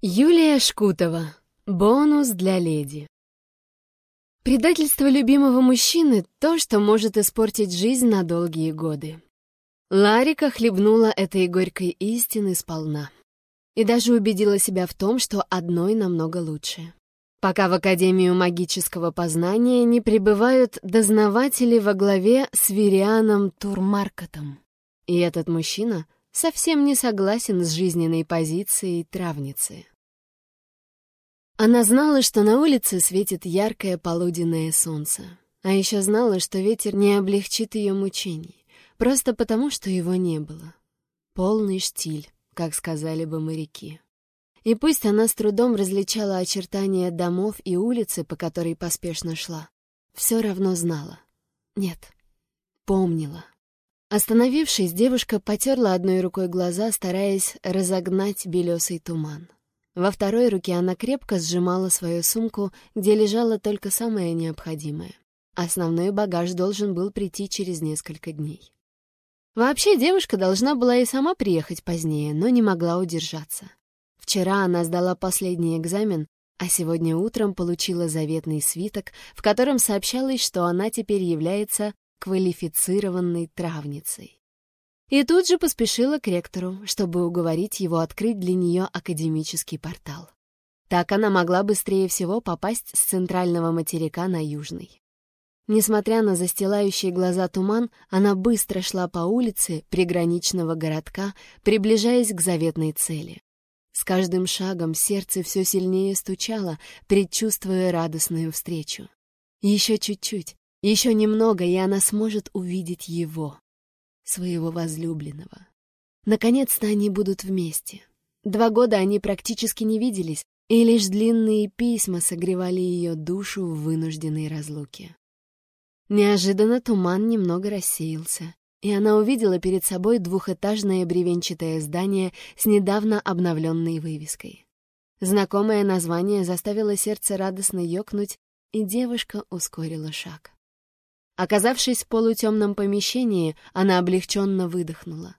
Юлия Шкутова. Бонус для леди. Предательство любимого мужчины — то, что может испортить жизнь на долгие годы. Ларика хлебнула этой горькой истины сполна. И даже убедила себя в том, что одной намного лучше. Пока в Академию магического познания не прибывают дознаватели во главе с Вирианом Турмаркотом. И этот мужчина — совсем не согласен с жизненной позицией травницы. Она знала, что на улице светит яркое полуденное солнце, а еще знала, что ветер не облегчит ее мучений, просто потому, что его не было. Полный штиль, как сказали бы моряки. И пусть она с трудом различала очертания домов и улицы, по которой поспешно шла, все равно знала. Нет, помнила. Остановившись, девушка потерла одной рукой глаза, стараясь разогнать белесый туман. Во второй руке она крепко сжимала свою сумку, где лежало только самое необходимое. Основной багаж должен был прийти через несколько дней. Вообще, девушка должна была и сама приехать позднее, но не могла удержаться. Вчера она сдала последний экзамен, а сегодня утром получила заветный свиток, в котором сообщалось, что она теперь является квалифицированной травницей. И тут же поспешила к ректору, чтобы уговорить его открыть для нее академический портал. Так она могла быстрее всего попасть с центрального материка на южный. Несмотря на застилающие глаза туман, она быстро шла по улице приграничного городка, приближаясь к заветной цели. С каждым шагом сердце все сильнее стучало, предчувствуя радостную встречу. Еще чуть-чуть, еще немного, и она сможет увидеть его, своего возлюбленного. Наконец-то они будут вместе. Два года они практически не виделись, и лишь длинные письма согревали ее душу в вынужденной разлуке. Неожиданно туман немного рассеялся, и она увидела перед собой двухэтажное бревенчатое здание с недавно обновленной вывеской. Знакомое название заставило сердце радостно ёкнуть, и девушка ускорила шаг. Оказавшись в полутемном помещении, она облегченно выдохнула.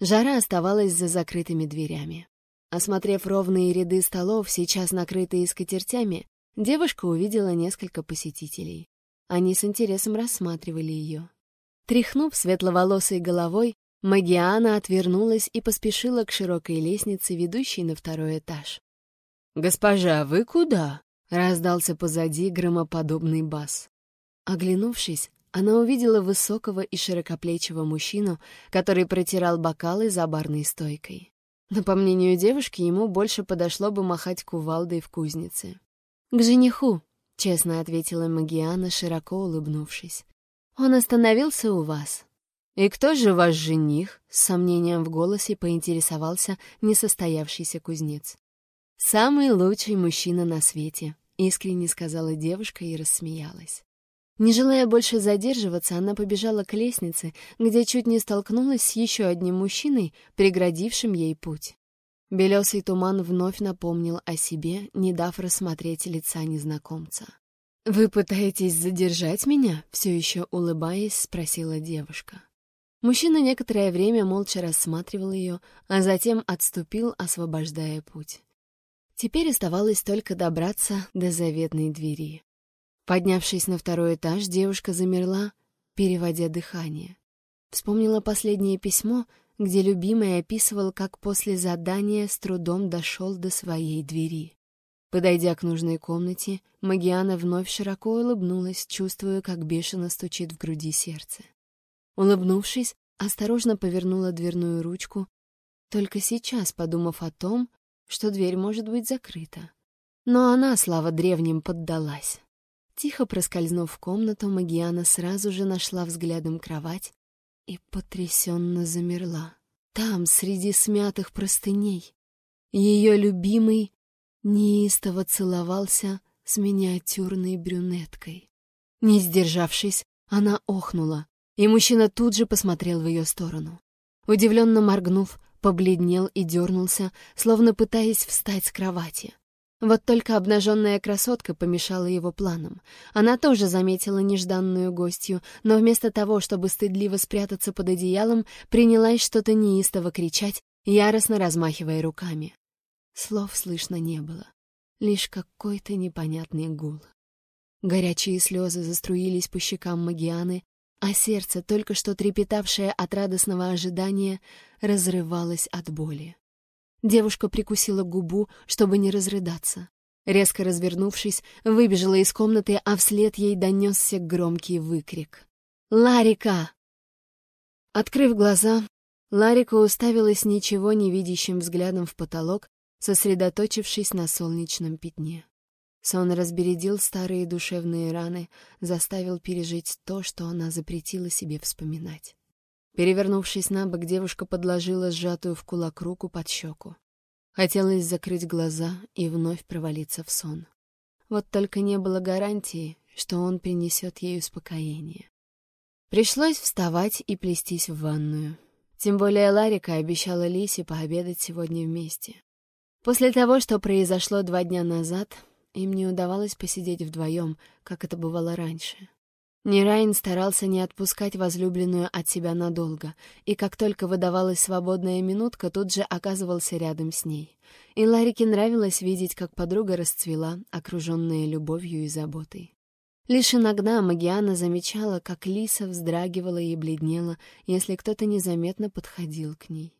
Жара оставалась за закрытыми дверями. Осмотрев ровные ряды столов, сейчас накрытые скатертями, девушка увидела несколько посетителей. Они с интересом рассматривали ее. Тряхнув светловолосой головой, Магиана отвернулась и поспешила к широкой лестнице, ведущей на второй этаж. «Госпожа, вы куда?» — раздался позади громоподобный бас. Оглянувшись, она увидела высокого и широкоплечего мужчину, который протирал бокалы за барной стойкой. Но, по мнению девушки, ему больше подошло бы махать кувалдой в кузнице. «К жениху», — честно ответила Магиана, широко улыбнувшись. «Он остановился у вас». «И кто же ваш жених?» — с сомнением в голосе поинтересовался несостоявшийся кузнец. «Самый лучший мужчина на свете», — искренне сказала девушка и рассмеялась. Не желая больше задерживаться, она побежала к лестнице, где чуть не столкнулась с еще одним мужчиной, преградившим ей путь. Белесый туман вновь напомнил о себе, не дав рассмотреть лица незнакомца. «Вы пытаетесь задержать меня?» — все еще улыбаясь, спросила девушка. Мужчина некоторое время молча рассматривал ее, а затем отступил, освобождая путь. Теперь оставалось только добраться до заветной двери. Поднявшись на второй этаж, девушка замерла, переводя дыхание. Вспомнила последнее письмо, где любимый описывал, как после задания с трудом дошел до своей двери. Подойдя к нужной комнате, Магиана вновь широко улыбнулась, чувствуя, как бешено стучит в груди сердце. Улыбнувшись, осторожно повернула дверную ручку, только сейчас подумав о том, что дверь может быть закрыта. Но она, слава древним, поддалась. Тихо проскользнув в комнату, Магиана сразу же нашла взглядом кровать и потрясенно замерла. Там, среди смятых простыней, ее любимый неистово целовался с миниатюрной брюнеткой. Не сдержавшись, она охнула, и мужчина тут же посмотрел в ее сторону. Удивленно моргнув, побледнел и дернулся, словно пытаясь встать с кровати. Вот только обнаженная красотка помешала его планам. Она тоже заметила нежданную гостью, но вместо того, чтобы стыдливо спрятаться под одеялом, принялась что-то неистово кричать, яростно размахивая руками. Слов слышно не было, лишь какой-то непонятный гул. Горячие слезы заструились по щекам Магианы, а сердце, только что трепетавшее от радостного ожидания, разрывалось от боли. Девушка прикусила губу, чтобы не разрыдаться. Резко развернувшись, выбежала из комнаты, а вслед ей донесся громкий выкрик. «Ларика!» Открыв глаза, Ларика уставилась ничего не видящим взглядом в потолок, сосредоточившись на солнечном пятне. Сон разбередил старые душевные раны, заставил пережить то, что она запретила себе вспоминать. Перевернувшись на бок, девушка подложила сжатую в кулак руку под щеку. Хотелось закрыть глаза и вновь провалиться в сон. Вот только не было гарантии, что он принесет ей успокоение. Пришлось вставать и плестись в ванную. Тем более Ларика обещала Лисе пообедать сегодня вместе. После того, что произошло два дня назад, им не удавалось посидеть вдвоем, как это бывало раньше. Нерайн старался не отпускать возлюбленную от себя надолго, и как только выдавалась свободная минутка, тут же оказывался рядом с ней. И Ларике нравилось видеть, как подруга расцвела, окруженная любовью и заботой. Лишь иногда Магиана замечала, как Лиса вздрагивала и бледнела, если кто-то незаметно подходил к ней.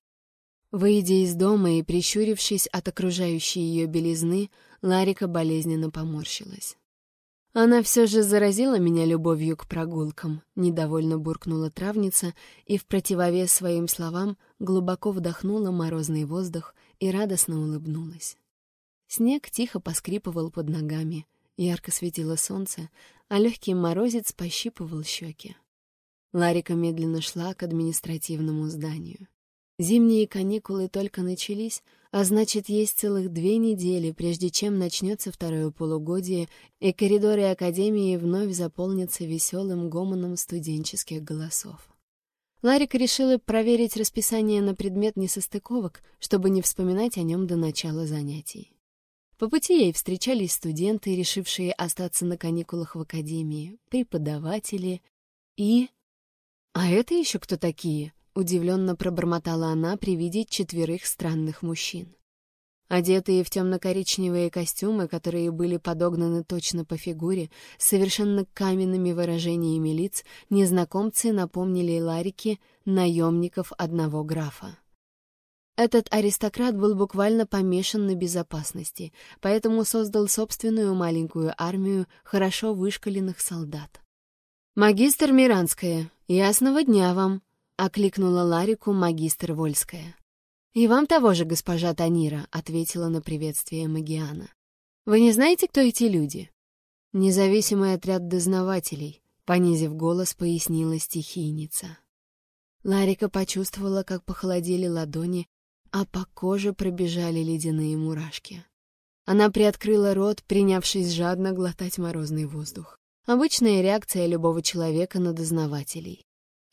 Выйдя из дома и прищурившись от окружающей ее белизны, Ларика болезненно поморщилась. «Она все же заразила меня любовью к прогулкам», — недовольно буркнула травница и в противовес своим словам глубоко вдохнула морозный воздух и радостно улыбнулась. Снег тихо поскрипывал под ногами, ярко светило солнце, а легкий морозец пощипывал щеки. Ларика медленно шла к административному зданию. Зимние каникулы только начались, а значит, есть целых две недели, прежде чем начнется второе полугодие, и коридоры Академии вновь заполнятся веселым гомоном студенческих голосов. Ларика решила проверить расписание на предмет несостыковок, чтобы не вспоминать о нем до начала занятий. По пути ей встречались студенты, решившие остаться на каникулах в Академии, преподаватели и... А это еще кто такие? Удивленно пробормотала она при виде четверых странных мужчин. Одетые в темно-коричневые костюмы, которые были подогнаны точно по фигуре, совершенно каменными выражениями лиц, незнакомцы напомнили Ларике наемников одного графа. Этот аристократ был буквально помешан на безопасности, поэтому создал собственную маленькую армию хорошо вышкаленных солдат. «Магистр Миранская, ясного дня вам!» — окликнула Ларику магистр Вольская. «И вам того же, госпожа Танира», — ответила на приветствие Магиана. «Вы не знаете, кто эти люди?» «Независимый отряд дознавателей», — понизив голос, пояснила стихийница. Ларика почувствовала, как похолодели ладони, а по коже пробежали ледяные мурашки. Она приоткрыла рот, принявшись жадно глотать морозный воздух. Обычная реакция любого человека на дознавателей.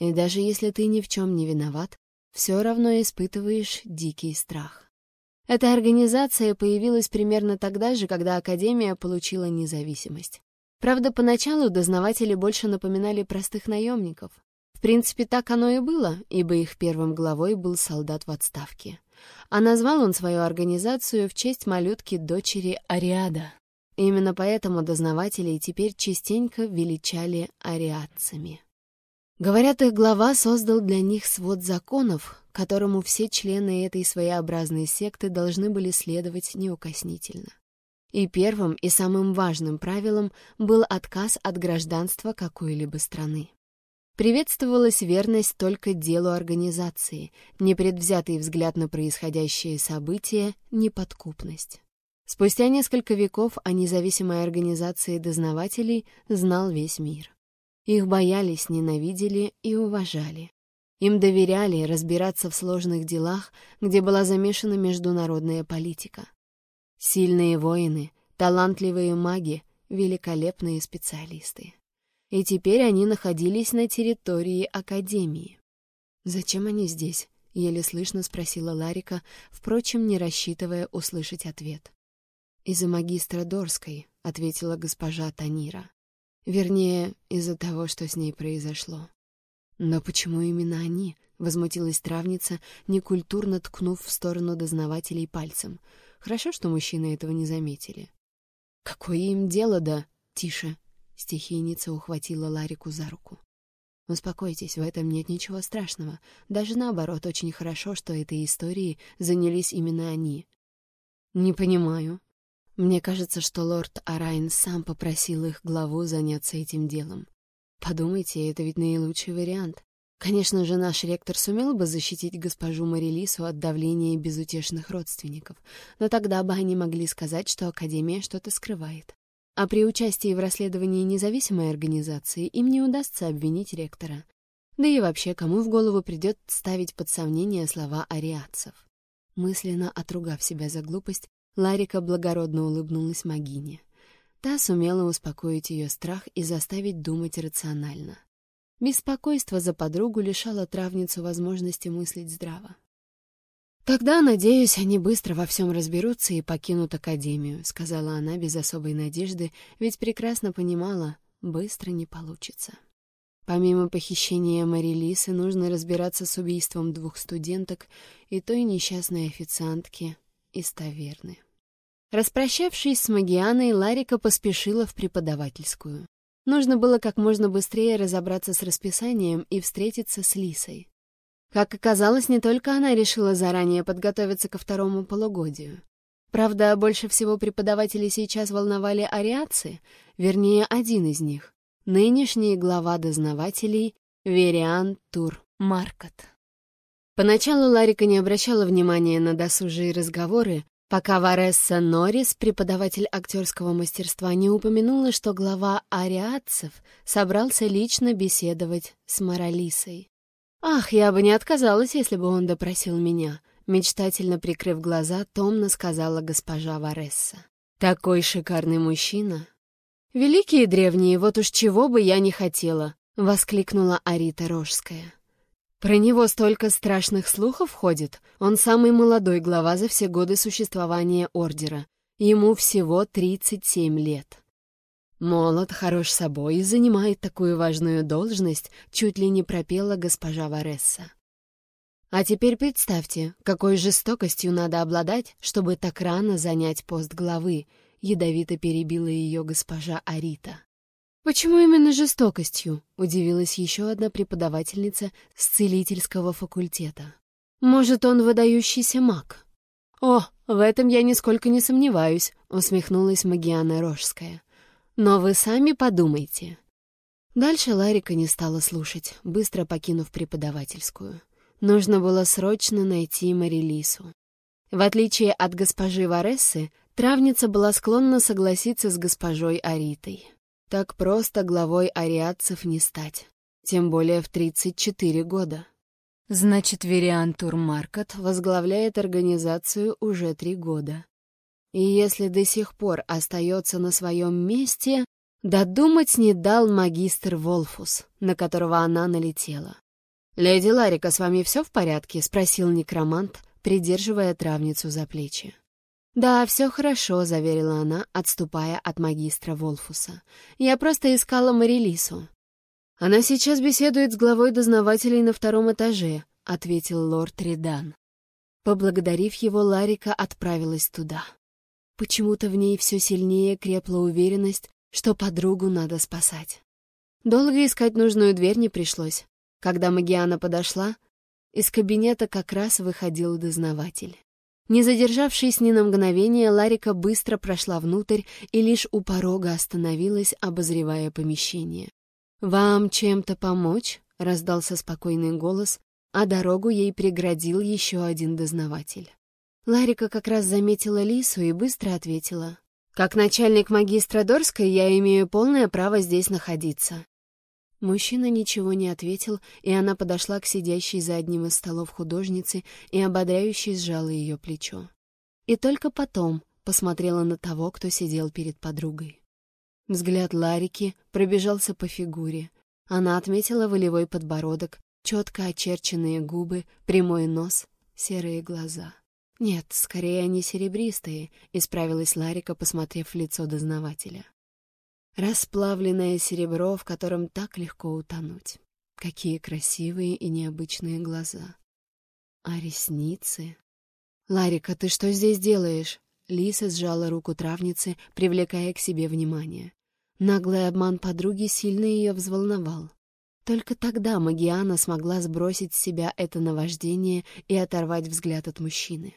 И даже если ты ни в чем не виноват, все равно испытываешь дикий страх. Эта организация появилась примерно тогда же, когда Академия получила независимость. Правда, поначалу дознаватели больше напоминали простых наемников. В принципе, так оно и было, ибо их первым главой был солдат в отставке. А назвал он свою организацию в честь малютки-дочери Ариада. Именно поэтому дознавателей теперь частенько величали ариадцами. Говорят, их глава создал для них свод законов, которому все члены этой своеобразной секты должны были следовать неукоснительно. И первым и самым важным правилом был отказ от гражданства какой-либо страны. Приветствовалась верность только делу организации, непредвзятый взгляд на происходящие события, неподкупность. Спустя несколько веков о независимой организации дознавателей знал весь мир. Их боялись, ненавидели и уважали. Им доверяли разбираться в сложных делах, где была замешана международная политика. Сильные воины, талантливые маги, великолепные специалисты. И теперь они находились на территории Академии. «Зачем они здесь?» — еле слышно спросила Ларика, впрочем, не рассчитывая услышать ответ. «Из-за магистра Дорской», — ответила госпожа Танира. Вернее, из-за того, что с ней произошло. «Но почему именно они?» — возмутилась травница, некультурно ткнув в сторону дознавателей пальцем. Хорошо, что мужчины этого не заметили. «Какое им дело да...» «Тише!» — стихийница ухватила Ларику за руку. «Успокойтесь, в этом нет ничего страшного. Даже наоборот, очень хорошо, что этой историей занялись именно они». «Не понимаю», мне кажется, что лорд Арайн сам попросил их главу заняться этим делом. Подумайте, это ведь наилучший вариант. Конечно же, наш ректор сумел бы защитить госпожу Марилису от давления безутешных родственников, но тогда бы они могли сказать, что Академия что-то скрывает. А при участии в расследовании независимой организации им не удастся обвинить ректора. Да и вообще, кому в голову придет ставить под сомнение слова ариатцев? Мысленно отругав себя за глупость, Ларика благородно улыбнулась Магине. Та сумела успокоить ее страх и заставить думать рационально. Беспокойство за подругу лишало травницу возможности мыслить здраво. «Тогда, надеюсь, они быстро во всем разберутся и покинут Академию», — сказала она без особой надежды, ведь прекрасно понимала, быстро не получится. Помимо похищения Марилисы, нужно разбираться с убийством двух студенток и той несчастной официантки из таверны. Распрощавшись с Магианой, Ларика поспешила в преподавательскую. Нужно было как можно быстрее разобраться с расписанием и встретиться с Лисой. Как оказалось, не только она решила заранее подготовиться ко второму полугодию. Правда, больше всего преподавателей сейчас волновали ариации, вернее, один из них — нынешний глава дознавателей Вериан Тур Маркот. Поначалу Ларика не обращала внимания на досужие разговоры, пока Варесса Норрис, преподаватель актерского мастерства, не упомянула, что глава ариатцев собрался лично беседовать с Моралисой. «Ах, я бы не отказалась, если бы он допросил меня», — мечтательно прикрыв глаза, томно сказала госпожа Варесса. «Такой шикарный мужчина!» «Великие древние, вот уж чего бы я не хотела!» — воскликнула Арита Рожская. Про него столько страшных слухов ходит. Он самый молодой глава за все годы существования Ордера. Ему всего 37 лет. Молод, хорош собой и занимает такую важную должность, чуть ли не пропела госпожа Варесса. А теперь представьте, какой жестокостью надо обладать, чтобы так рано занять пост главы, ядовито перебила ее госпожа Арита. «Почему именно жестокостью?» — удивилась еще одна преподавательница с целительского факультета. «Может, он выдающийся маг?» «О, в этом я нисколько не сомневаюсь», — усмехнулась Магиана Рожская. «Но вы сами подумайте». Дальше Ларика не стала слушать, быстро покинув преподавательскую. Нужно было срочно найти Марилису. В отличие от госпожи Варессы, травница была склонна согласиться с госпожой Аритой. Так просто главой ариатцев не стать, тем более в 34 года. Значит, Вериан Турмаркот возглавляет организацию уже три года. И если до сих пор остается на своем месте, додумать не дал магистр Волфус, на которого она налетела. «Леди Ларика, с вами все в порядке?» — спросил некромант, придерживая травницу за плечи. «Да, все хорошо», — заверила она, отступая от магистра Волфуса. «Я просто искала Марилису». «Она сейчас беседует с главой дознавателей на втором этаже», — ответил лорд Ридан. Поблагодарив его, Ларика отправилась туда. Почему-то в ней все сильнее крепла уверенность, что подругу надо спасать. Долго искать нужную дверь не пришлось. Когда Магиана подошла, из кабинета как раз выходил дознаватель. Не задержавшись ни на мгновение, Ларика быстро прошла внутрь и лишь у порога остановилась, обозревая помещение. «Вам чем-то помочь?» — раздался спокойный голос, а дорогу ей преградил еще один дознаватель. Ларика как раз заметила Лису и быстро ответила. «Как начальник магистра Дорской я имею полное право здесь находиться. Мужчина ничего не ответил, и она подошла к сидящей за одним из столов художнице и ободряюще сжала ее плечо. И только потом посмотрела на того, кто сидел перед подругой. Взгляд Ларики пробежался по фигуре. Она отметила волевой подбородок, четко очерченные губы, прямой нос, серые глаза. «Нет, скорее они серебристые», — исправилась Ларика, посмотрев в лицо дознавателя. Расплавленное серебро, в котором так легко утонуть. Какие красивые и необычные глаза. А ресницы... «Ларика, ты что здесь делаешь?» Лиса сжала руку травницы, привлекая к себе внимание. Наглый обман подруги сильно ее взволновал. Только тогда Магиана смогла сбросить с себя это наваждение и оторвать взгляд от мужчины.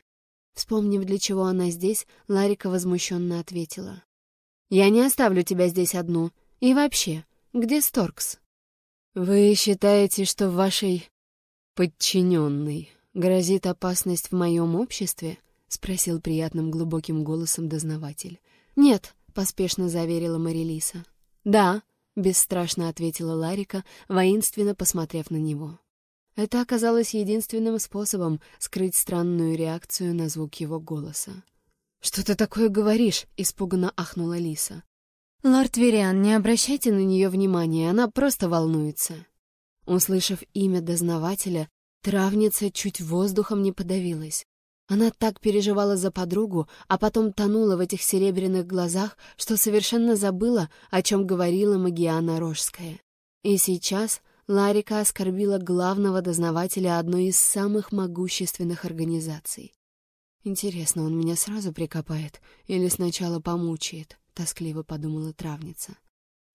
Вспомнив, для чего она здесь, Ларика возмущенно ответила. «Я не оставлю тебя здесь одну. И вообще, где Сторкс?» «Вы считаете, что вашей подчиненной грозит опасность в моем обществе?» — спросил приятным глубоким голосом дознаватель. «Нет», — поспешно заверила Марилиса. «Да», — бесстрашно ответила Ларика, воинственно посмотрев на него. Это оказалось единственным способом скрыть странную реакцию на звук его голоса. «Что ты такое говоришь?» — испуганно ахнула Лиса. «Лорд Вериан, не обращайте на нее внимания, она просто волнуется». Услышав имя дознавателя, травница чуть воздухом не подавилась. Она так переживала за подругу, а потом тонула в этих серебряных глазах, что совершенно забыла, о чем говорила Магиана Рожская. И сейчас Ларика оскорбила главного дознавателя одной из самых могущественных организаций. «Интересно, он меня сразу прикопает или сначала помучает?» — тоскливо подумала травница.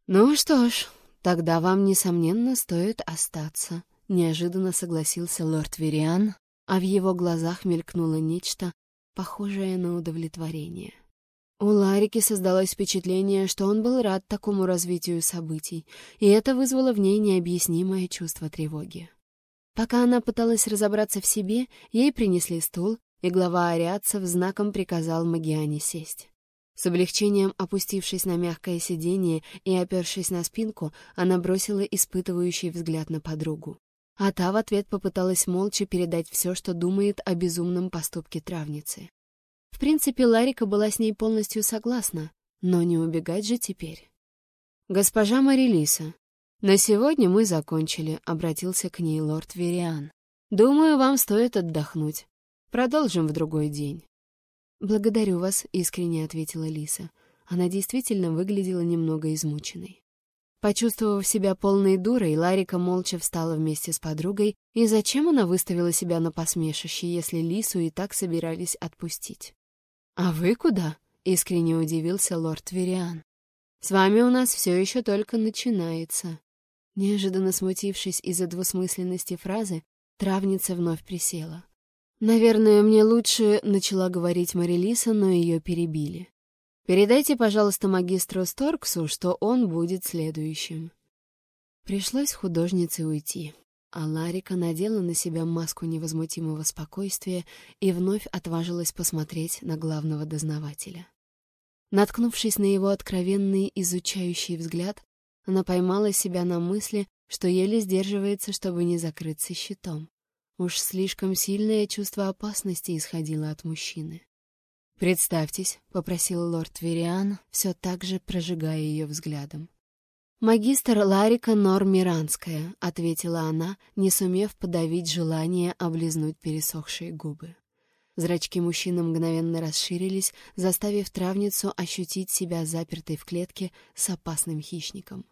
«Ну что ж, тогда вам, несомненно, стоит остаться», — неожиданно согласился лорд Вериан, а в его глазах мелькнуло нечто, похожее на удовлетворение. У Ларики создалось впечатление, что он был рад такому развитию событий, и это вызвало в ней необъяснимое чувство тревоги. Пока она пыталась разобраться в себе, ей принесли стул, и глава ариатцев знаком приказал Магиане сесть. С облегчением опустившись на мягкое сиденье и опершись на спинку, она бросила испытывающий взгляд на подругу а та в ответ попыталась молча передать все, что думает о безумном поступке травницы. В принципе, Ларика была с ней полностью согласна, но не убегать же теперь. «Госпожа Марилиса, на сегодня мы закончили», — обратился к ней лорд Вериан. «Думаю, вам стоит отдохнуть. Продолжим в другой день». «Благодарю вас», — искренне ответила Лиса. Она действительно выглядела немного измученной. Почувствовав себя полной дурой, Ларика молча встала вместе с подругой, и зачем она выставила себя на посмешище, если Лису и так собирались отпустить? «А вы куда?» — искренне удивился лорд Вериан. «С вами у нас все еще только начинается». Неожиданно смутившись из-за двусмысленности фразы, травница вновь присела. «Наверное, мне лучше...» — начала говорить Марилиса, но ее перебили. Передайте, пожалуйста, магистру Сторксу, что он будет следующим. Пришлось художнице уйти, а Ларика надела на себя маску невозмутимого спокойствия и вновь отважилась посмотреть на главного дознавателя. Наткнувшись на его откровенный изучающий взгляд, она поймала себя на мысли, что еле сдерживается, чтобы не закрыться щитом. Уж слишком сильное чувство опасности исходило от мужчины. «Представьтесь», — попросил лорд Вериан, все так же прожигая ее взглядом. «Магистр Ларика Нормиранская», — ответила она, не сумев подавить желание облизнуть пересохшие губы. Зрачки мужчины мгновенно расширились, заставив травницу ощутить себя запертой в клетке с опасным хищником.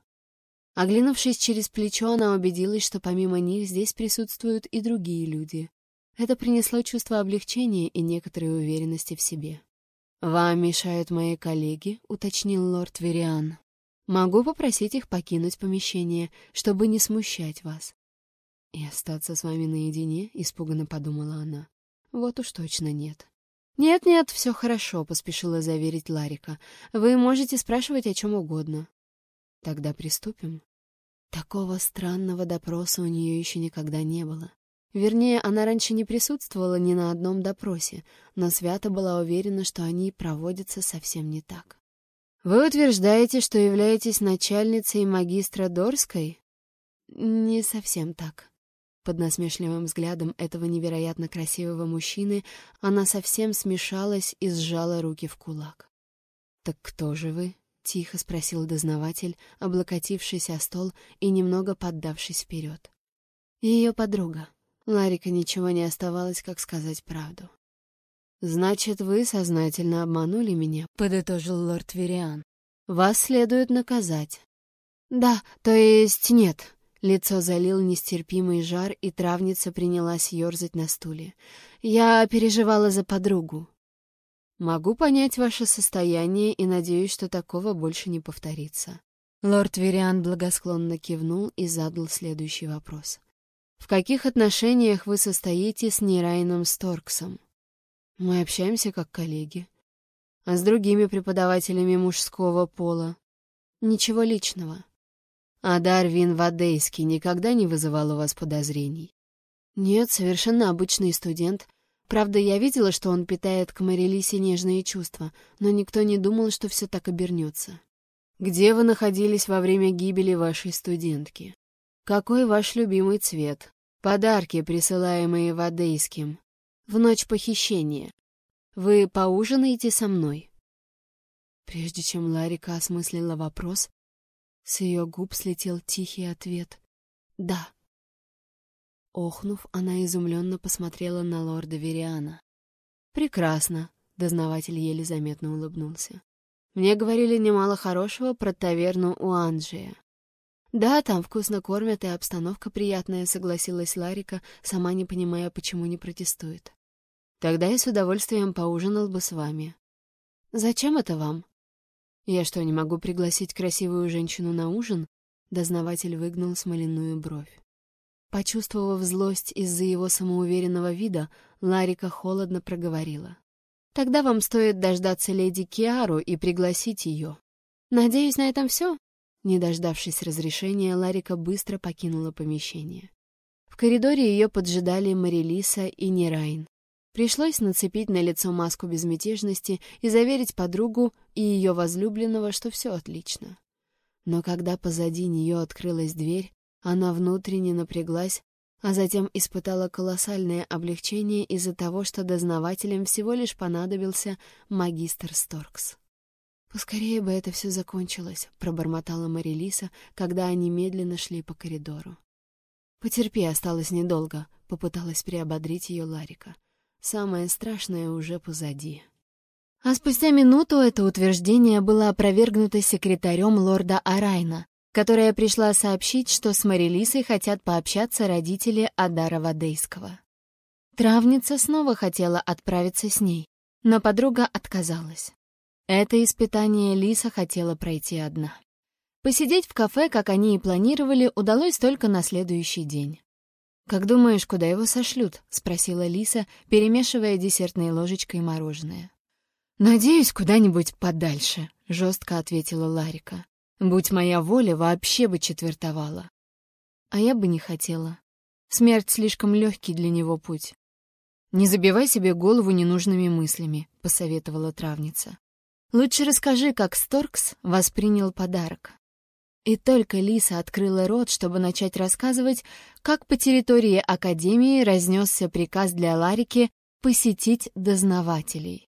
Оглянувшись через плечо, она убедилась, что помимо них здесь присутствуют и другие люди. Это принесло чувство облегчения и некоторой уверенности в себе. «Вам мешают мои коллеги», — уточнил лорд Вериан. «Могу попросить их покинуть помещение, чтобы не смущать вас». «И остаться с вами наедине?» — испуганно подумала она. «Вот уж точно нет». «Нет-нет, все хорошо», — поспешила заверить Ларика. «Вы можете спрашивать о чем угодно». «Тогда приступим». Такого странного допроса у нее еще никогда не было. Вернее, она раньше не присутствовала ни на одном допросе, но свято была уверена, что они проводятся совсем не так. «Вы утверждаете, что являетесь начальницей магистра Дорской?» «Не совсем так». Под насмешливым взглядом этого невероятно красивого мужчины она совсем смешалась и сжала руки в кулак. «Так кто же вы?» — тихо спросил дознаватель, облокотившись о стол и немного поддавшись вперед. «Ее подруга», Ларика ничего не оставалось, как сказать правду. «Значит, вы сознательно обманули меня», — подытожил лорд Вериан. «Вас следует наказать». «Да, то есть нет». Лицо залил нестерпимый жар, и травница принялась ерзать на стуле. «Я переживала за подругу». Могу понять ваше состояние и надеюсь, что такого больше не повторится. Лорд Вериан благосклонно кивнул и задал следующий вопрос. В каких отношениях вы состоите с Нерайном Сторксом? Мы общаемся как коллеги. А с другими преподавателями мужского пола? Ничего личного. А Дарвин Вадейский никогда не вызывал у вас подозрений? Нет, совершенно обычный студент. Правда, я видела, что он питает к Марилисе нежные чувства, но никто не думал, что все так обернется. Где вы находились во время гибели вашей студентки? Какой ваш любимый цвет? Подарки, присылаемые Вадейским. В ночь похищения. Вы поужинаете со мной?» Прежде чем Ларика осмыслила вопрос, с ее губ слетел тихий ответ «Да». Охнув, она изумленно посмотрела на лорда Вериана. «Прекрасно», — дознаватель еле заметно улыбнулся. «Мне говорили немало хорошего про таверну у Анджия. «Да, там вкусно кормят, и обстановка приятная», — согласилась Ларика, сама не понимая, почему не протестует. «Тогда я с удовольствием поужинал бы с вами». «Зачем это вам?» «Я что, не могу пригласить красивую женщину на ужин?» Дознаватель выгнал смоляную бровь. Почувствовав злость из-за его самоуверенного вида, Ларика холодно проговорила. «Тогда вам стоит дождаться леди Киару и пригласить ее. Надеюсь, на этом все?» Не дождавшись разрешения, Ларика быстро покинула помещение. В коридоре ее поджидали Марилиса и Нерайн. Пришлось нацепить на лицо маску безмятежности и заверить подругу и ее возлюбленного, что все отлично. Но когда позади нее открылась дверь, она внутренне напряглась, а затем испытала колоссальное облегчение из-за того, что дознавателям всего лишь понадобился магистр Сторкс. «Поскорее бы это все закончилось», — пробормотала Марилиса, когда они медленно шли по коридору. «Потерпи, осталось недолго», — попыталась приободрить ее Ларика. «Самое страшное уже позади». А спустя минуту это утверждение было опровергнуто секретарем лорда Арайна, которая пришла сообщить, что с Марилисой хотят пообщаться родители Адара Вадейского. Травница снова хотела отправиться с ней, но подруга отказалась. Это испытание Лиса хотела пройти одна. Посидеть в кафе, как они и планировали, удалось только на следующий день. «Как думаешь, куда его сошлют?» — спросила Лиса, перемешивая десертной ложечкой мороженое. «Надеюсь, куда-нибудь подальше», — жестко ответила Ларика. «Будь моя воля, вообще бы четвертовала». А я бы не хотела. Смерть слишком легкий для него путь. «Не забивай себе голову ненужными мыслями», — посоветовала травница. Лучше расскажи, как Сторкс воспринял подарок. И только Лиса открыла рот, чтобы начать рассказывать, как по территории Академии разнесся приказ для Ларики посетить дознавателей.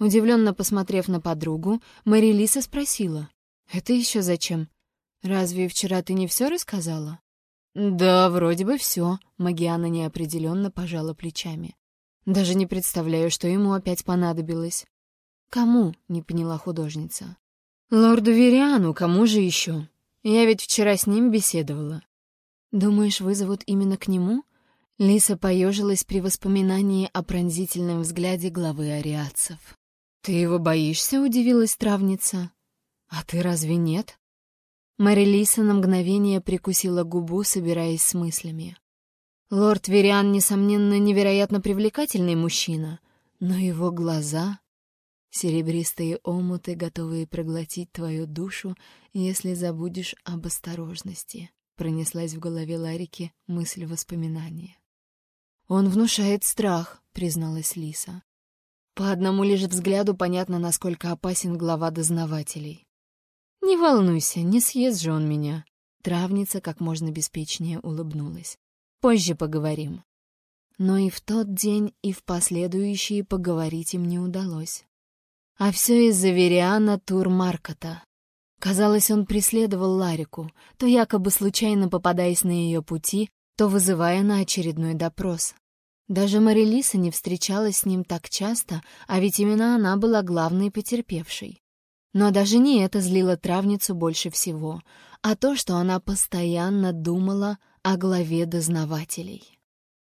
Удивленно посмотрев на подругу, Мэри Лиса спросила, «Это еще зачем? Разве вчера ты не все рассказала?» «Да, вроде бы все», — Магиана неопределенно пожала плечами. «Даже не представляю, что ему опять понадобилось». «Кому?» — не поняла художница. «Лорду Вериану, кому же еще? Я ведь вчера с ним беседовала». «Думаешь, вызовут именно к нему?» Лиса поежилась при воспоминании о пронзительном взгляде главы ариатцев. «Ты его боишься?» — удивилась травница. «А ты разве нет?» Марилиса на мгновение прикусила губу, собираясь с мыслями. Лорд Вериан, несомненно, невероятно привлекательный мужчина, но его глаза... Серебристые омуты, готовые проглотить твою душу, если забудешь об осторожности. Пронеслась в голове Ларики мысль воспоминания. «Он внушает страх», — призналась Лиса. По одному лишь взгляду понятно, насколько опасен глава дознавателей. «Не волнуйся, не съест же он меня». Травница как можно беспечнее улыбнулась. «Позже поговорим». Но и в тот день, и в последующие поговорить им не удалось. А все из-за Вериана Турмаркота. Казалось, он преследовал Ларику, то якобы случайно попадаясь на ее пути, то вызывая на очередной допрос. Даже Марилиса не встречалась с ним так часто, а ведь именно она была главной потерпевшей. Но даже не это злило травницу больше всего, а то, что она постоянно думала о главе дознавателей.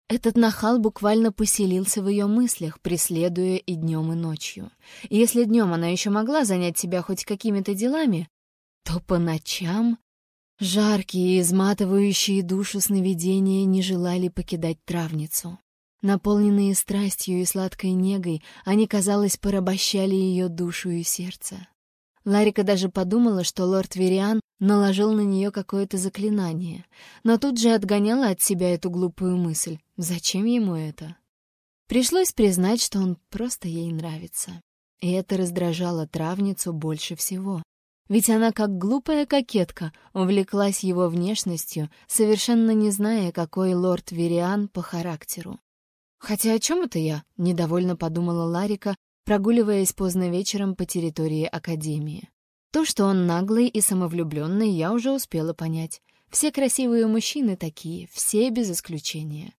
Этот нахал буквально поселился в ее мыслях, преследуя и днем, и ночью. И если днем она еще могла занять себя хоть какими-то делами, то по ночам жаркие, изматывающие душу сновидения не желали покидать травницу. Наполненные страстью и сладкой негой, они, казалось, порабощали ее душу и сердце. Ларика даже подумала, что лорд Вериан наложил на нее какое-то заклинание, но тут же отгоняла от себя эту глупую мысль. Зачем ему это? Пришлось признать, что он просто ей нравится. И это раздражало травницу больше всего. Ведь она, как глупая кокетка, увлеклась его внешностью, совершенно не зная, какой лорд Вериан по характеру. «Хотя о чем это я?» — недовольно подумала Ларика, прогуливаясь поздно вечером по территории Академии. То, что он наглый и самовлюбленный, я уже успела понять. Все красивые мужчины такие, все без исключения.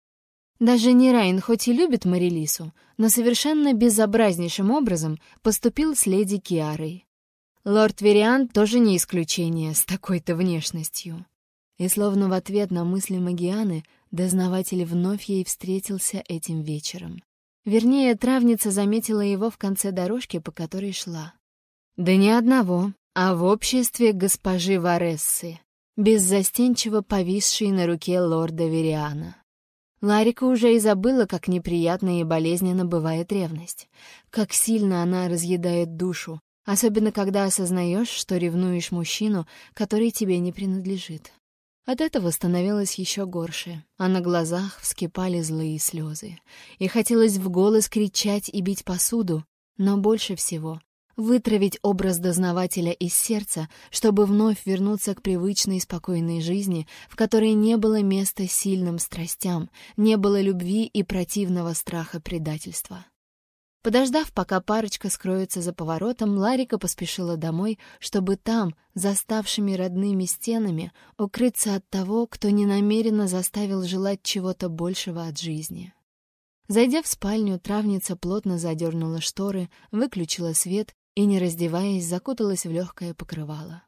Даже Нирайн хоть и любит Марилису, но совершенно безобразнейшим образом поступил с леди Киарой. Лорд Вериан тоже не исключение с такой-то внешностью. И словно в ответ на мысли Магианы, дознаватель вновь ей встретился этим вечером. Вернее, травница заметила его в конце дорожки, по которой шла. Да не одного, а в обществе госпожи Варессы, беззастенчиво повисшей на руке лорда Вериана. Ларика уже и забыла, как неприятно и болезненно бывает ревность, как сильно она разъедает душу, особенно когда осознаешь, что ревнуешь мужчину, который тебе не принадлежит. От этого становилось еще горше, а на глазах вскипали злые слезы. И хотелось в голос кричать и бить посуду, но больше всего вытравить образ дознавателя из сердца, чтобы вновь вернуться к привычной спокойной жизни, в которой не было места сильным страстям, не было любви и противного страха предательства. Подождав, пока парочка скроется за поворотом, Ларика поспешила домой, чтобы там, за ставшими родными стенами, укрыться от того, кто ненамеренно заставил желать чего-то большего от жизни. Зайдя в спальню, травница плотно задернула шторы, выключила свет и, не раздеваясь, закуталась в легкое покрывало.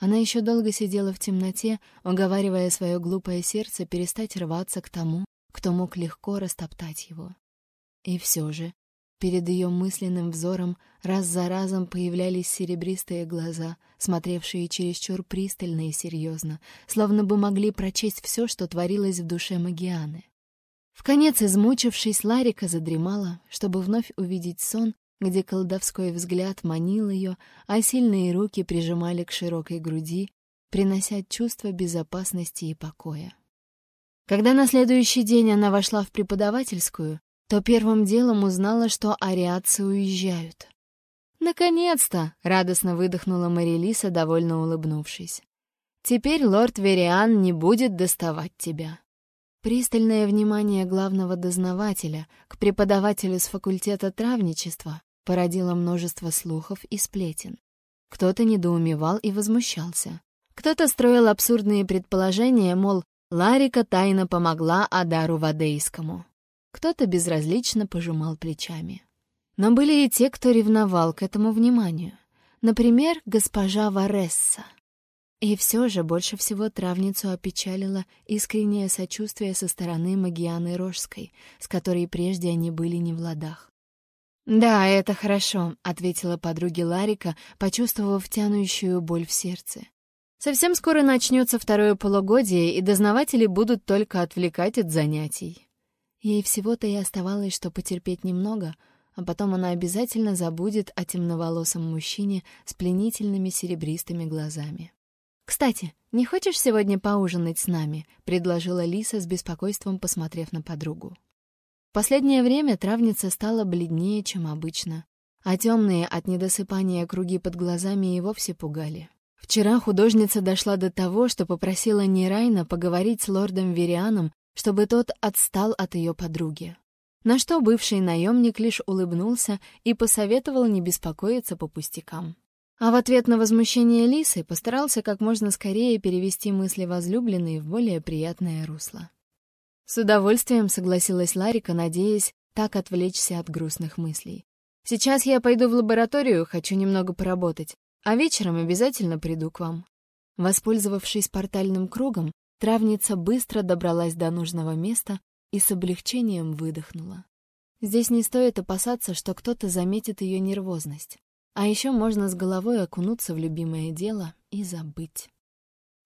Она еще долго сидела в темноте, уговаривая свое глупое сердце перестать рваться к тому, кто мог легко растоптать его. И все же Перед ее мысленным взором раз за разом появлялись серебристые глаза, смотревшие чересчур пристально и серьезно, словно бы могли прочесть все, что творилось в душе Магианы. В конец измучившись, Ларика задремала, чтобы вновь увидеть сон, где колдовской взгляд манил ее, а сильные руки прижимали к широкой груди, принося чувство безопасности и покоя. Когда на следующий день она вошла в преподавательскую, то первым делом узнала, что ариадцы уезжают. «Наконец-то!» — радостно выдохнула Марилиса, довольно улыбнувшись. «Теперь лорд Вериан не будет доставать тебя». Пристальное внимание главного дознавателя к преподавателю с факультета травничества породило множество слухов и сплетен. Кто-то недоумевал и возмущался. Кто-то строил абсурдные предположения, мол, Ларика тайно помогла Адару Вадейскому. Кто-то безразлично пожимал плечами. Но были и те, кто ревновал к этому вниманию. Например, госпожа Варесса. И все же больше всего травницу опечалило искреннее сочувствие со стороны Магианы Рожской, с которой прежде они были не в ладах. «Да, это хорошо», — ответила подруге Ларика, почувствовав тянущую боль в сердце. «Совсем скоро начнется второе полугодие, и дознаватели будут только отвлекать от занятий». Ей всего-то и оставалось, что потерпеть немного, а потом она обязательно забудет о темноволосом мужчине с пленительными серебристыми глазами. «Кстати, не хочешь сегодня поужинать с нами?» — предложила Лиса с беспокойством, посмотрев на подругу. В последнее время травница стала бледнее, чем обычно, а темные от недосыпания круги под глазами и вовсе пугали. Вчера художница дошла до того, что попросила Нерайна поговорить с лордом Верианом чтобы тот отстал от ее подруги. На что бывший наемник лишь улыбнулся и посоветовал не беспокоиться по пустякам. А в ответ на возмущение Лисы постарался как можно скорее перевести мысли возлюбленной в более приятное русло. С удовольствием согласилась Ларика, надеясь так отвлечься от грустных мыслей. «Сейчас я пойду в лабораторию, хочу немного поработать, а вечером обязательно приду к вам». Воспользовавшись портальным кругом, Травница быстро добралась до нужного места, и с облегчением выдохнула. Здесь не стоит опасаться, что кто-то заметит ее нервозность. А еще можно с головой окунуться в любимое дело и забыть.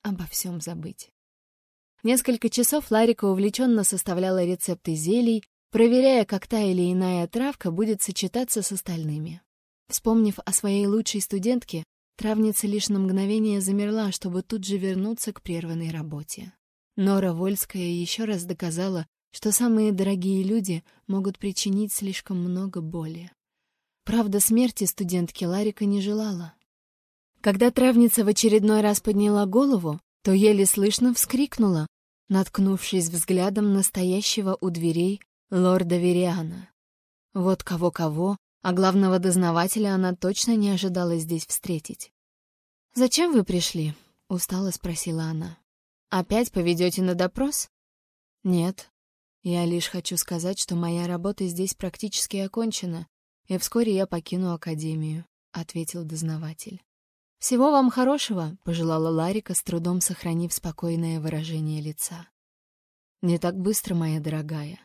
Обо всем забыть. Несколько часов Ларика увлеченно составляла рецепты зелий, проверяя, как та или иная травка будет сочетаться с остальными. Вспомнив о своей лучшей студентке, травница лишь на мгновение замерла, чтобы тут же вернуться к прерванной работе. Нора Вольская еще раз доказала, что самые дорогие люди могут причинить слишком много боли. Правда, смерти студентки Ларика не желала. Когда травница в очередной раз подняла голову, то еле слышно вскрикнула, наткнувшись взглядом настоящего у дверей лорда Вериана. Вот кого-кого, а главного дознавателя она точно не ожидала здесь встретить. «Зачем вы пришли?» — устало спросила она. «Опять поведете на допрос?» «Нет, я лишь хочу сказать, что моя работа здесь практически окончена, и вскоре я покину Академию», — ответил дознаватель. «Всего вам хорошего», — пожелала Ларика, с трудом сохранив спокойное выражение лица. «Не так быстро, моя дорогая».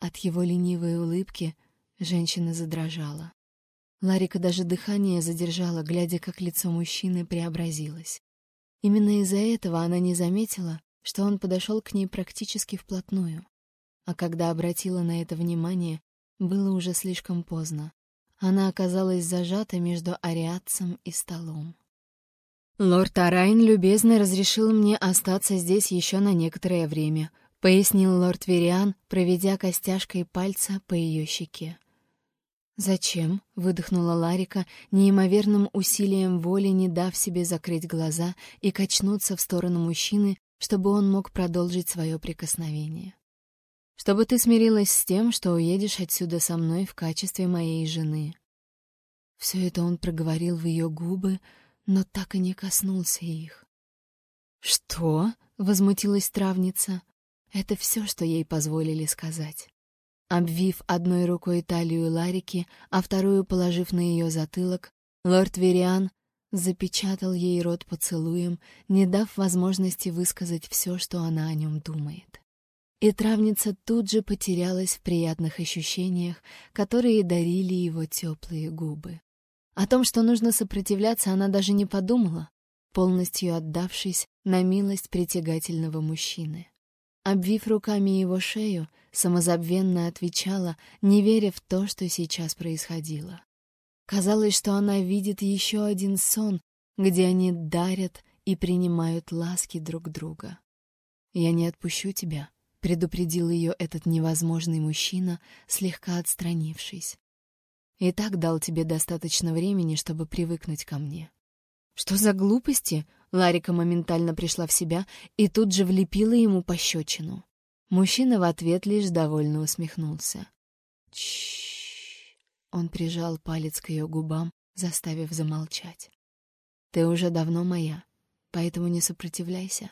От его ленивой улыбки женщина задрожала. Ларика даже дыхание задержала, глядя, как лицо мужчины преобразилось. Именно из-за этого она не заметила, что он подошел к ней практически вплотную. А когда обратила на это внимание, было уже слишком поздно. Она оказалась зажата между ариатцем и столом. «Лорд Арайн любезно разрешил мне остаться здесь еще на некоторое время», — пояснил лорд Вериан, проведя костяшкой пальца по ее щеке. «Зачем?» — выдохнула Ларика, неимоверным усилием воли не дав себе закрыть глаза и качнуться в сторону мужчины, чтобы он мог продолжить свое прикосновение чтобы ты смирилась с тем, что уедешь отсюда со мной в качестве моей жены». Все это он проговорил в ее губы, но так и не коснулся их. «Что?» — возмутилась травница. Это все, что ей позволили сказать. Обвив одной рукой талию Ларики, а вторую положив на ее затылок, лорд Вериан запечатал ей рот поцелуем, не дав возможности высказать все, что она о нем думает и травница тут же потерялась в приятных ощущениях, которые дарили его теплые губы. О том, что нужно сопротивляться, она даже не подумала, полностью отдавшись на милость притягательного мужчины. Обвив руками его шею, самозабвенно отвечала, не веря в то, что сейчас происходило. Казалось, что она видит еще один сон, где они дарят и принимают ласки друг друга. «Я не отпущу тебя», предупредил ее этот невозможный мужчина, слегка отстранившись. И так дал тебе достаточно времени, чтобы привыкнуть ко мне. Что за глупости? Ларика моментально пришла в себя и тут же влепила ему пощечину. Мужчина в ответ лишь довольно усмехнулся. Чш. Он прижал палец к ее губам, заставив замолчать. Ты уже давно моя, поэтому не сопротивляйся.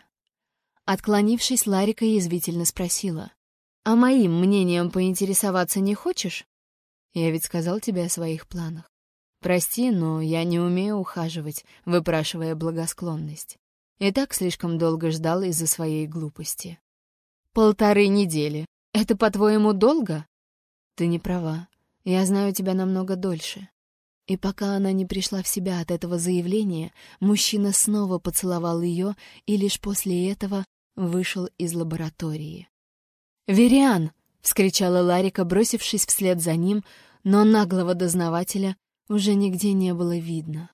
Отклонившись, Ларика язвительно спросила. «А моим мнением поинтересоваться не хочешь?» «Я ведь сказал тебе о своих планах. Прости, но я не умею ухаживать, выпрашивая благосклонность. И так слишком долго ждал из-за своей глупости». «Полторы недели. Это, по-твоему, долго?» «Ты не права. Я знаю тебя намного дольше». И пока она не пришла в себя от этого заявления, мужчина снова поцеловал ее и лишь после этого вышел из лаборатории. «Вериан!» — вскричала Ларика, бросившись вслед за ним, но наглого дознавателя уже нигде не было видно.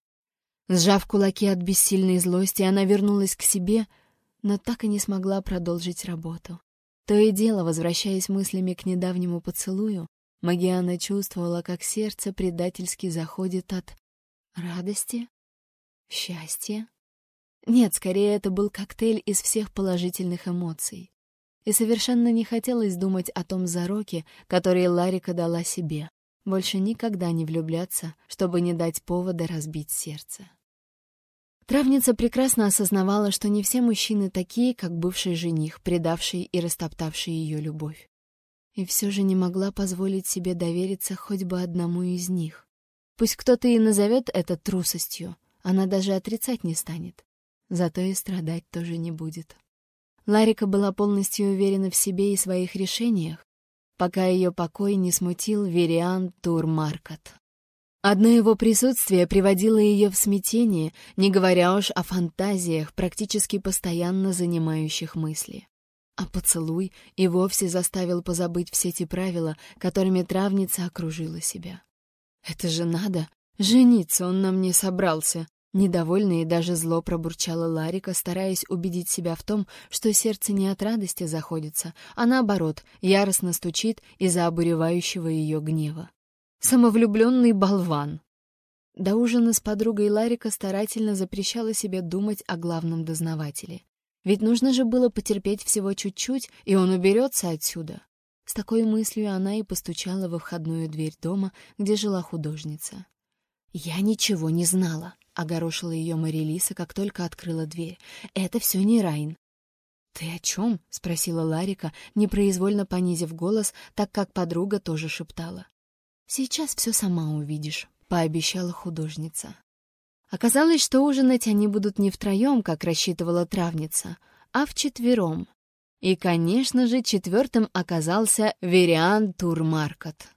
Сжав кулаки от бессильной злости, она вернулась к себе, но так и не смогла продолжить работу. То и дело, возвращаясь мыслями к недавнему поцелую, Магиана чувствовала, как сердце предательски заходит от радости, счастья нет, скорее это был коктейль из всех положительных эмоций. И совершенно не хотелось думать о том зароке, который Ларика дала себе. Больше никогда не влюбляться, чтобы не дать повода разбить сердце. Травница прекрасно осознавала, что не все мужчины такие, как бывший жених, предавший и растоптавший ее любовь. И все же не могла позволить себе довериться хоть бы одному из них. Пусть кто-то и назовет это трусостью, она даже отрицать не станет зато и страдать тоже не будет. Ларика была полностью уверена в себе и своих решениях, пока ее покой не смутил Вериан Турмаркот. Одно его присутствие приводило ее в смятение, не говоря уж о фантазиях, практически постоянно занимающих мысли. А поцелуй и вовсе заставил позабыть все те правила, которыми травница окружила себя. «Это же надо! Жениться он на мне собрался!» Недовольно и даже зло пробурчала Ларика, стараясь убедить себя в том, что сердце не от радости заходится, а наоборот, яростно стучит из-за обуревающего ее гнева. Самовлюбленный болван. До ужина с подругой Ларика старательно запрещала себе думать о главном дознавателе. Ведь нужно же было потерпеть всего чуть-чуть, и он уберется отсюда. С такой мыслью она и постучала во входную дверь дома, где жила художница. «Я ничего не знала», — огорошила ее Марилиса, как только открыла дверь. «Это все не Райн». «Ты о чем?» — спросила Ларика, непроизвольно понизив голос, так как подруга тоже шептала. «Сейчас все сама увидишь», — пообещала художница. Оказалось, что ужинать они будут не втроем, как рассчитывала травница, а вчетвером. И, конечно же, четвертым оказался Вериан Турмаркот.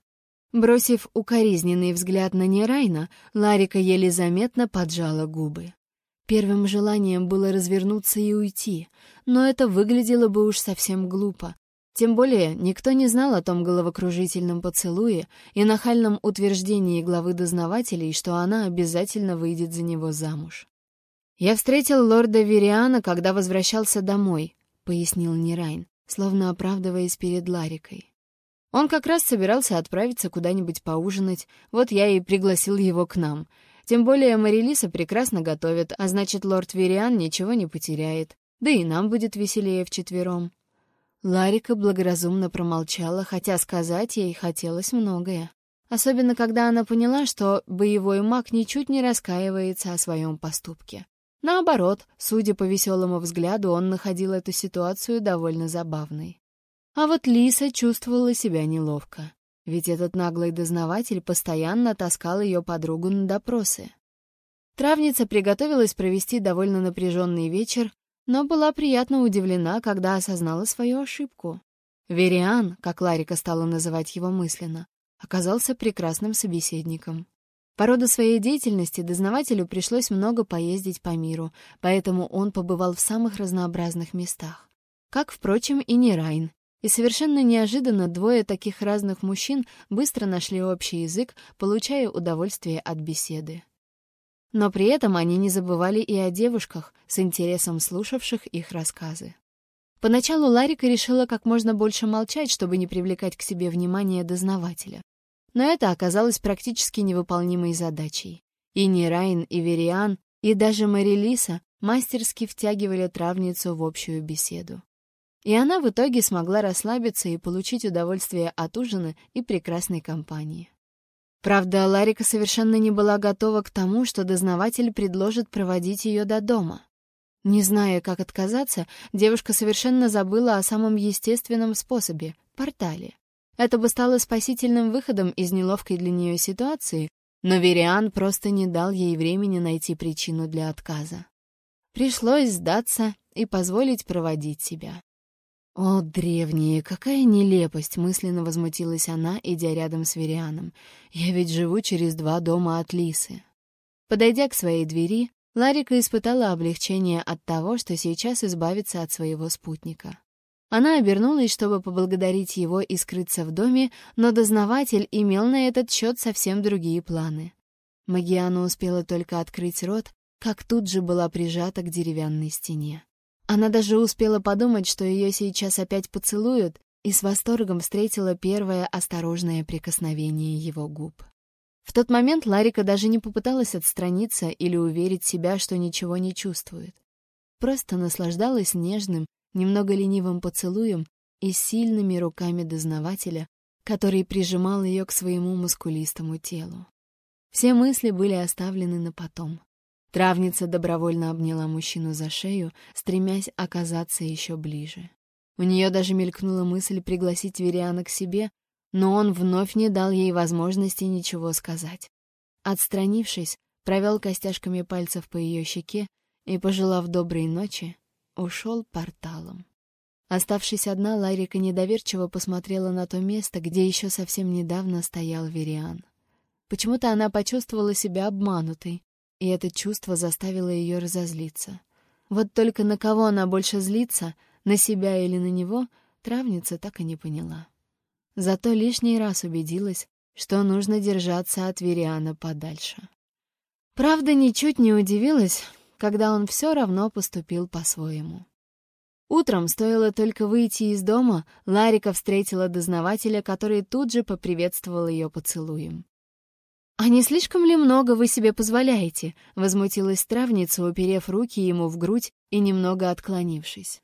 Бросив укоризненный взгляд на Нерайна, Ларика еле заметно поджала губы. Первым желанием было развернуться и уйти, но это выглядело бы уж совсем глупо, тем более никто не знал о том головокружительном поцелуе и нахальном утверждении главы дознавателей, что она обязательно выйдет за него замуж. «Я встретил лорда Вериана, когда возвращался домой», — пояснил Нирайн, словно оправдываясь перед Ларикой. «Он как раз собирался отправиться куда-нибудь поужинать, вот я и пригласил его к нам. Тем более Марилиса прекрасно готовит, а значит, лорд Вериан ничего не потеряет, да и нам будет веселее вчетвером». Ларика благоразумно промолчала, хотя сказать ей хотелось многое. Особенно, когда она поняла, что боевой маг ничуть не раскаивается о своем поступке. Наоборот, судя по веселому взгляду, он находил эту ситуацию довольно забавной. А вот Лиса чувствовала себя неловко, ведь этот наглый дознаватель постоянно таскал ее подругу на допросы. Травница приготовилась провести довольно напряженный вечер, но была приятно удивлена, когда осознала свою ошибку. Вериан, как Ларика стала называть его мысленно, оказался прекрасным собеседником. По роду своей деятельности дознавателю пришлось много поездить по миру, поэтому он побывал в самых разнообразных местах. Как, впрочем, и не Райн. И совершенно неожиданно двое таких разных мужчин быстро нашли общий язык, получая удовольствие от беседы. Но при этом они не забывали и о девушках, с интересом слушавших их рассказы. Поначалу Ларика решила как можно больше молчать, чтобы не привлекать к себе внимание дознавателя. Но это оказалось практически невыполнимой задачей. И ни Райн, и Вериан, и даже Марилиса мастерски втягивали травницу в общую беседу. И она в итоге смогла расслабиться и получить удовольствие от ужина и прекрасной компании. Правда, Ларика совершенно не была готова к тому, что дознаватель предложит проводить ее до дома. Не зная, как отказаться, девушка совершенно забыла о самом естественном способе — портале. Это бы стало спасительным выходом из неловкой для нее ситуации, но Вериан просто не дал ей времени найти причину для отказа. Пришлось сдаться и позволить проводить себя. «О, древние, какая нелепость!» — мысленно возмутилась она, идя рядом с Верианом. «Я ведь живу через два дома от Лисы». Подойдя к своей двери, Ларика испытала облегчение от того, что сейчас избавится от своего спутника. Она обернулась, чтобы поблагодарить его и скрыться в доме, но дознаватель имел на этот счет совсем другие планы. Магиана успела только открыть рот, как тут же была прижата к деревянной стене. Она даже успела подумать, что ее сейчас опять поцелуют, и с восторгом встретила первое осторожное прикосновение его губ. В тот момент Ларика даже не попыталась отстраниться или уверить себя, что ничего не чувствует. Просто наслаждалась нежным, немного ленивым поцелуем и сильными руками дознавателя, который прижимал ее к своему мускулистому телу. Все мысли были оставлены на потом. Травница добровольно обняла мужчину за шею, стремясь оказаться еще ближе. У нее даже мелькнула мысль пригласить Вериана к себе, но он вновь не дал ей возможности ничего сказать. Отстранившись, провел костяшками пальцев по ее щеке и, пожелав доброй ночи, ушел порталом. Оставшись одна, Ларика недоверчиво посмотрела на то место, где еще совсем недавно стоял Вериан. Почему-то она почувствовала себя обманутой, и это чувство заставило ее разозлиться. Вот только на кого она больше злится, на себя или на него, травница так и не поняла. Зато лишний раз убедилась, что нужно держаться от Вериана подальше. Правда, ничуть не удивилась, когда он все равно поступил по-своему. Утром, стоило только выйти из дома, Ларика встретила дознавателя, который тут же поприветствовал ее поцелуем. «А не слишком ли много вы себе позволяете?» — возмутилась травница, уперев руки ему в грудь и немного отклонившись.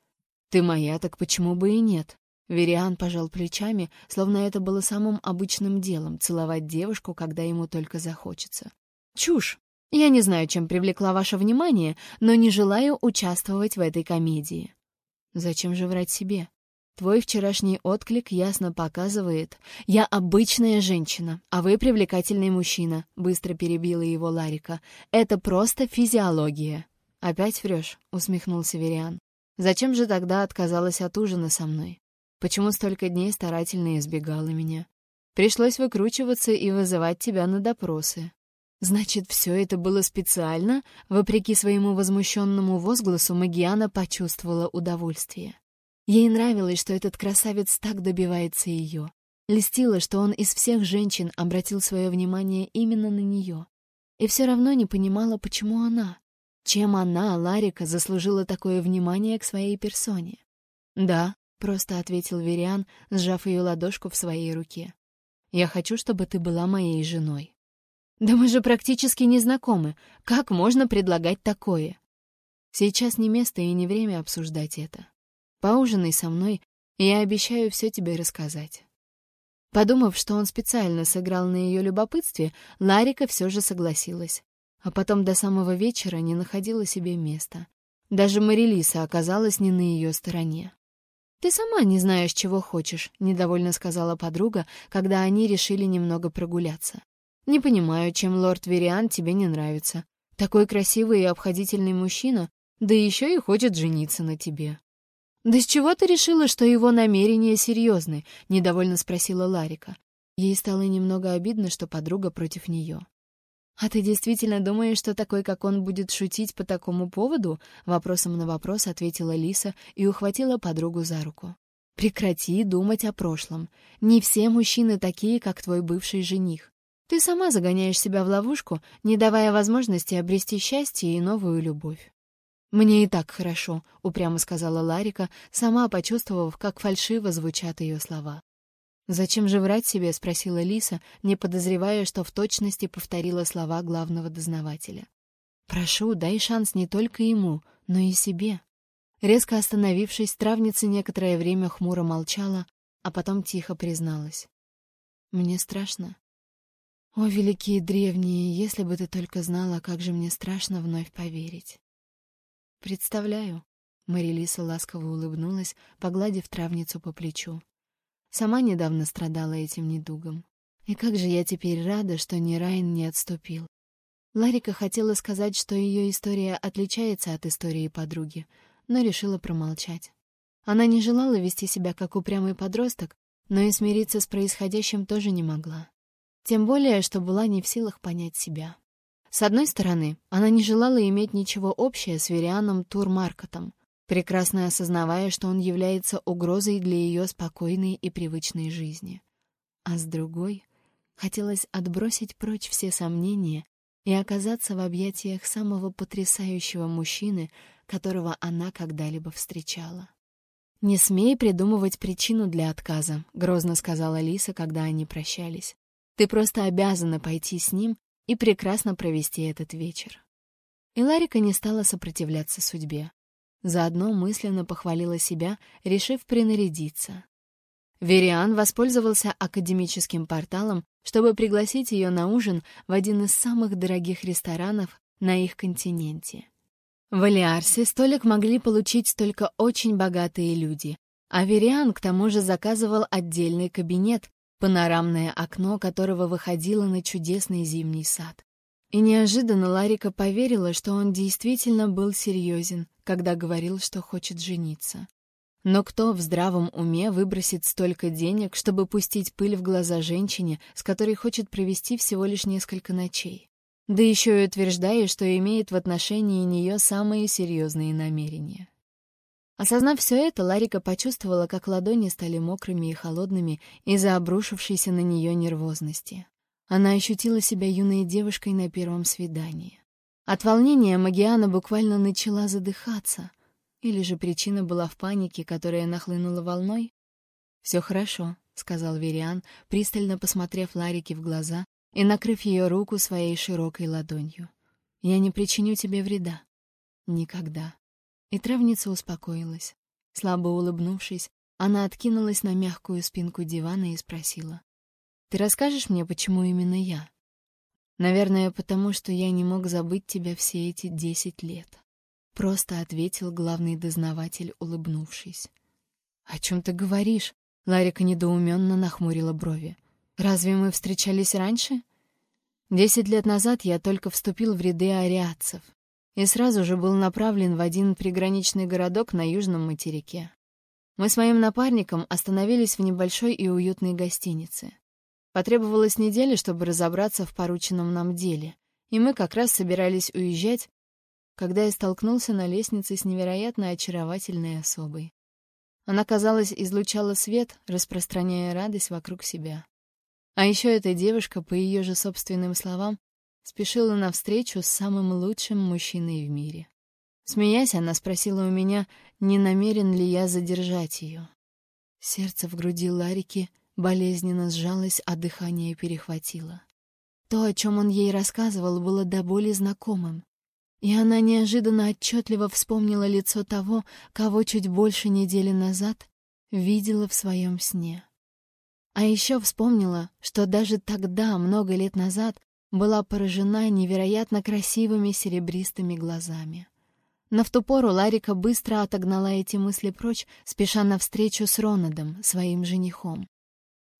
«Ты моя, так почему бы и нет?» Вериан пожал плечами, словно это было самым обычным делом — целовать девушку, когда ему только захочется. «Чушь! Я не знаю, чем привлекла ваше внимание, но не желаю участвовать в этой комедии». Зачем же врать себе? Твой вчерашний отклик ясно показывает. Я обычная женщина, а вы привлекательный мужчина, быстро перебила его Ларика. Это просто физиология. Опять врешь, усмехнулся Вериан. Зачем же тогда отказалась от ужина со мной? Почему столько дней старательно избегала меня? Пришлось выкручиваться и вызывать тебя на допросы. Значит, все это было специально? Вопреки своему возмущенному возгласу, Магиана почувствовала удовольствие. Ей нравилось, что этот красавец так добивается ее. Льстило, что он из всех женщин обратил свое внимание именно на нее. И все равно не понимала, почему она. Чем она, Ларика, заслужила такое внимание к своей персоне? «Да», — просто ответил Вериан, сжав ее ладошку в своей руке. «Я хочу, чтобы ты была моей женой». «Да мы же практически не знакомы. Как можно предлагать такое?» «Сейчас не место и не время обсуждать это. Поужинай со мной, и я обещаю все тебе рассказать». Подумав, что он специально сыграл на ее любопытстве, Ларика все же согласилась. А потом до самого вечера не находила себе места. Даже Марилиса оказалась не на ее стороне. «Ты сама не знаешь, чего хочешь», — недовольно сказала подруга, когда они решили немного прогуляться. Не понимаю, чем лорд Вериан тебе не нравится. Такой красивый и обходительный мужчина, да еще и хочет жениться на тебе. «Да с чего ты решила, что его намерения серьезны?» — недовольно спросила Ларика. Ей стало немного обидно, что подруга против нее. «А ты действительно думаешь, что такой, как он, будет шутить по такому поводу?» Вопросом на вопрос ответила Лиса и ухватила подругу за руку. «Прекрати думать о прошлом. Не все мужчины такие, как твой бывший жених. Ты сама загоняешь себя в ловушку, не давая возможности обрести счастье и новую любовь. «Мне и так хорошо», — упрямо сказала Ларика, сама почувствовав, как фальшиво звучат ее слова. «Зачем же врать себе?» — спросила Лиса, не подозревая, что в точности повторила слова главного дознавателя. «Прошу, дай шанс не только ему, но и себе». Резко остановившись, травница некоторое время хмуро молчала, а потом тихо призналась. «Мне страшно. О, великие древние, если бы ты только знала, как же мне страшно вновь поверить. Представляю. Марилиса ласково улыбнулась, погладив травницу по плечу. Сама недавно страдала этим недугом. И как же я теперь рада, что ни Райн не отступил. Ларика хотела сказать, что ее история отличается от истории подруги, но решила промолчать. Она не желала вести себя как упрямый подросток, но и смириться с происходящим тоже не могла. Тем более, что была не в силах понять себя. С одной стороны, она не желала иметь ничего общего с Верианом Турмаркотом, прекрасно осознавая, что он является угрозой для ее спокойной и привычной жизни. А с другой, хотелось отбросить прочь все сомнения и оказаться в объятиях самого потрясающего мужчины, которого она когда-либо встречала. «Не смей придумывать причину для отказа», — грозно сказала Лиса, когда они прощались. Ты просто обязана пойти с ним и прекрасно провести этот вечер. И Ларика не стала сопротивляться судьбе. Заодно мысленно похвалила себя, решив принарядиться. Вериан воспользовался академическим порталом, чтобы пригласить ее на ужин в один из самых дорогих ресторанов на их континенте. В Алиарсе столик могли получить только очень богатые люди, а Вериан к тому же заказывал отдельный кабинет, панорамное окно которого выходило на чудесный зимний сад. И неожиданно Ларика поверила, что он действительно был серьезен, когда говорил, что хочет жениться. Но кто в здравом уме выбросит столько денег, чтобы пустить пыль в глаза женщине, с которой хочет провести всего лишь несколько ночей? Да еще и утверждая, что имеет в отношении нее самые серьезные намерения. Осознав все это, Ларика почувствовала, как ладони стали мокрыми и холодными из-за обрушившейся на нее нервозности. Она ощутила себя юной девушкой на первом свидании. От волнения Магиана буквально начала задыхаться. Или же причина была в панике, которая нахлынула волной? «Все хорошо», — сказал Вериан, пристально посмотрев Ларике в глаза и накрыв ее руку своей широкой ладонью. «Я не причиню тебе вреда. Никогда». И травница успокоилась. Слабо улыбнувшись, она откинулась на мягкую спинку дивана и спросила. «Ты расскажешь мне, почему именно я?» «Наверное, потому что я не мог забыть тебя все эти десять лет», — просто ответил главный дознаватель, улыбнувшись. «О чем ты говоришь?» — Ларика недоуменно нахмурила брови. «Разве мы встречались раньше?» «Десять лет назад я только вступил в ряды ариатцев, и сразу же был направлен в один приграничный городок на южном материке. Мы с моим напарником остановились в небольшой и уютной гостинице. Потребовалась неделя, чтобы разобраться в порученном нам деле, и мы как раз собирались уезжать, когда я столкнулся на лестнице с невероятно очаровательной особой. Она, казалось, излучала свет, распространяя радость вокруг себя. А еще эта девушка, по ее же собственным словам, спешила навстречу с самым лучшим мужчиной в мире. Смеясь, она спросила у меня, не намерен ли я задержать ее. Сердце в груди Ларики болезненно сжалось, а дыхание перехватило. То, о чем он ей рассказывал, было до боли знакомым. И она неожиданно отчетливо вспомнила лицо того, кого чуть больше недели назад видела в своем сне. А еще вспомнила, что даже тогда, много лет назад, была поражена невероятно красивыми серебристыми глазами. Но в ту пору Ларика быстро отогнала эти мысли прочь, спеша навстречу с Ронадом, своим женихом.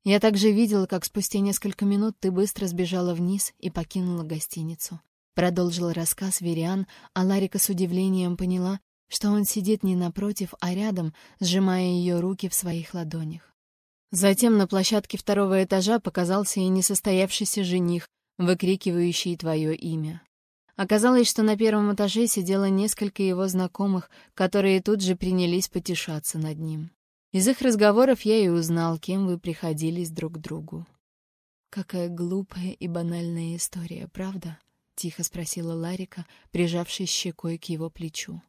Я также видела, как спустя несколько минут ты быстро сбежала вниз и покинула гостиницу. Продолжил рассказ Вериан, а Ларика с удивлением поняла, что он сидит не напротив, а рядом, сжимая ее руки в своих ладонях. Затем на площадке второго этажа показался и несостоявшийся жених, выкрикивающий твое имя. Оказалось, что на первом этаже сидело несколько его знакомых, которые тут же принялись потешаться над ним. Из их разговоров я и узнал, кем вы приходились друг к другу. «Какая глупая и банальная история, правда?» — тихо спросила Ларика, прижавшись щекой к его плечу.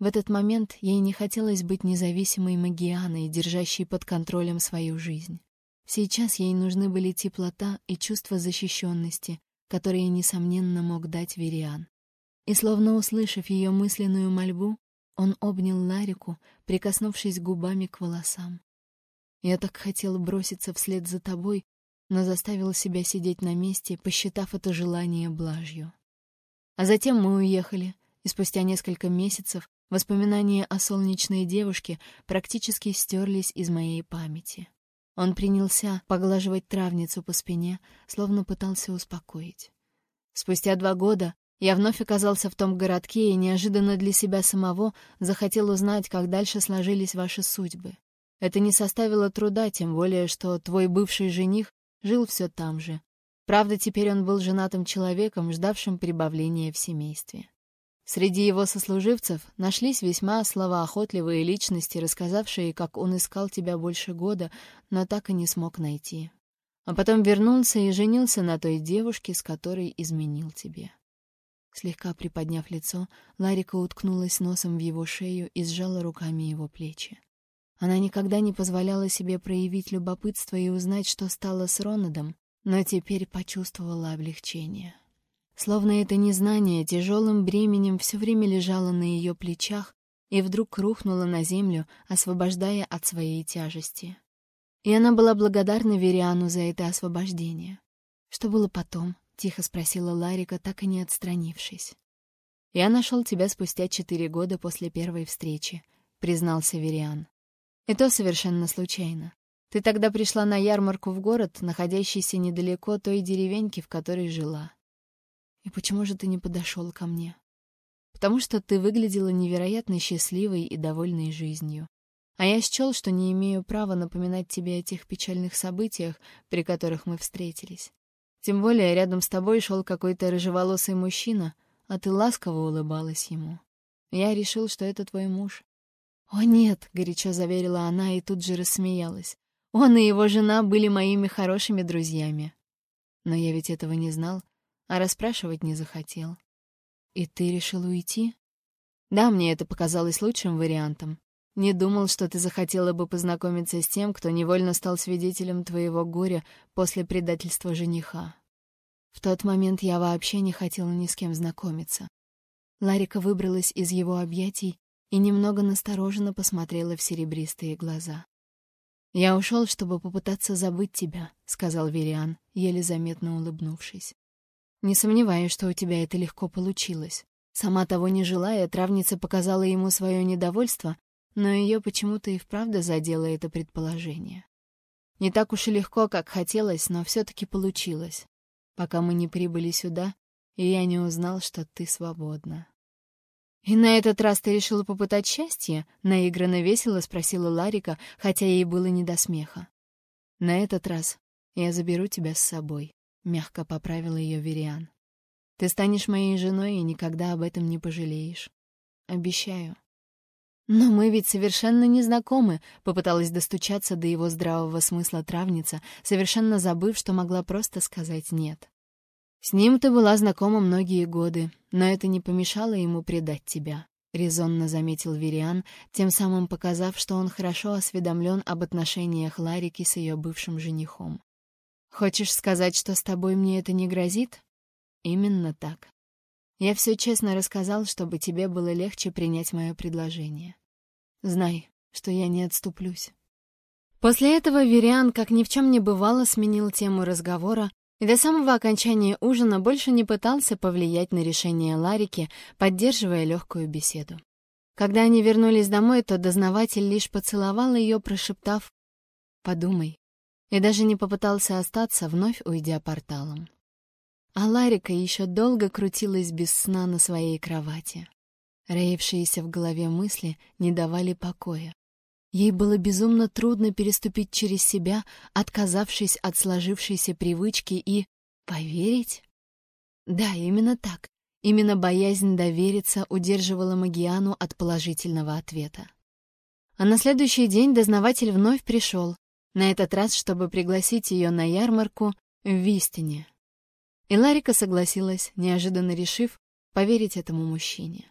В этот момент ей не хотелось быть независимой магианой, держащей под контролем свою жизнь. Сейчас ей нужны были теплота и чувство защищенности, которые, несомненно, мог дать Вериан. И, словно услышав ее мысленную мольбу, он обнял Ларику, прикоснувшись губами к волосам. «Я так хотел броситься вслед за тобой, но заставил себя сидеть на месте, посчитав это желание блажью. А затем мы уехали, и спустя несколько месяцев воспоминания о солнечной девушке практически стерлись из моей памяти. Он принялся поглаживать травницу по спине, словно пытался успокоить. Спустя два года я вновь оказался в том городке и неожиданно для себя самого захотел узнать, как дальше сложились ваши судьбы. Это не составило труда, тем более, что твой бывший жених жил все там же. Правда, теперь он был женатым человеком, ждавшим прибавления в семействе. Среди его сослуживцев нашлись весьма словоохотливые личности, рассказавшие, как он искал тебя больше года, но так и не смог найти. А потом вернулся и женился на той девушке, с которой изменил тебе. Слегка приподняв лицо, Ларика уткнулась носом в его шею и сжала руками его плечи. Она никогда не позволяла себе проявить любопытство и узнать, что стало с Ронадом, но теперь почувствовала облегчение. Словно это незнание тяжелым бременем все время лежало на ее плечах и вдруг рухнуло на землю, освобождая от своей тяжести. И она была благодарна Вериану за это освобождение. «Что было потом?» — тихо спросила Ларика, так и не отстранившись. «Я нашел тебя спустя четыре года после первой встречи», — признался Вериан. «И то совершенно случайно. Ты тогда пришла на ярмарку в город, находящийся недалеко той деревеньки, в которой жила. И почему же ты не подошел ко мне? Потому что ты выглядела невероятно счастливой и довольной жизнью. А я счел, что не имею права напоминать тебе о тех печальных событиях, при которых мы встретились. Тем более рядом с тобой шел какой-то рыжеволосый мужчина, а ты ласково улыбалась ему. Я решил, что это твой муж. «О, нет!» — горячо заверила она и тут же рассмеялась. «Он и его жена были моими хорошими друзьями». Но я ведь этого не знал, а расспрашивать не захотел. «И ты решил уйти?» «Да, мне это показалось лучшим вариантом. Не думал, что ты захотела бы познакомиться с тем, кто невольно стал свидетелем твоего горя после предательства жениха. В тот момент я вообще не хотела ни с кем знакомиться. Ларика выбралась из его объятий и немного настороженно посмотрела в серебристые глаза. «Я ушел, чтобы попытаться забыть тебя», — сказал Вериан, еле заметно улыбнувшись. «Не сомневаюсь, что у тебя это легко получилось. Сама того не желая, травница показала ему свое недовольство, но ее почему-то и вправду задело это предположение. Не так уж и легко, как хотелось, но все-таки получилось. Пока мы не прибыли сюда, и я не узнал, что ты свободна. «И на этот раз ты решила попытать счастье?» — наигранно весело спросила Ларика, хотя ей было не до смеха. «На этот раз я заберу тебя с собой», — мягко поправила ее Вериан. «Ты станешь моей женой и никогда об этом не пожалеешь. Обещаю». «Но мы ведь совершенно не знакомы», — попыталась достучаться до его здравого смысла травница, совершенно забыв, что могла просто сказать «нет». «С ним ты была знакома многие годы, но это не помешало ему предать тебя», — резонно заметил Вириан, тем самым показав, что он хорошо осведомлен об отношениях Ларики с ее бывшим женихом. «Хочешь сказать, что с тобой мне это не грозит?» «Именно так. Я все честно рассказал, чтобы тебе было легче принять мое предложение. Знай, что я не отступлюсь. После этого Вериан, как ни в чем не бывало, сменил тему разговора и до самого окончания ужина больше не пытался повлиять на решение Ларики, поддерживая легкую беседу. Когда они вернулись домой, то дознаватель лишь поцеловал ее, прошептав «Подумай», и даже не попытался остаться, вновь уйдя порталом. А Ларика еще долго крутилась без сна на своей кровати. Роившиеся в голове мысли не давали покоя. Ей было безумно трудно переступить через себя, отказавшись от сложившейся привычки и... поверить? Да, именно так. Именно боязнь довериться удерживала Магиану от положительного ответа. А на следующий день дознаватель вновь пришел, на этот раз, чтобы пригласить ее на ярмарку в Вистине. И Ларика согласилась, неожиданно решив поверить этому мужчине.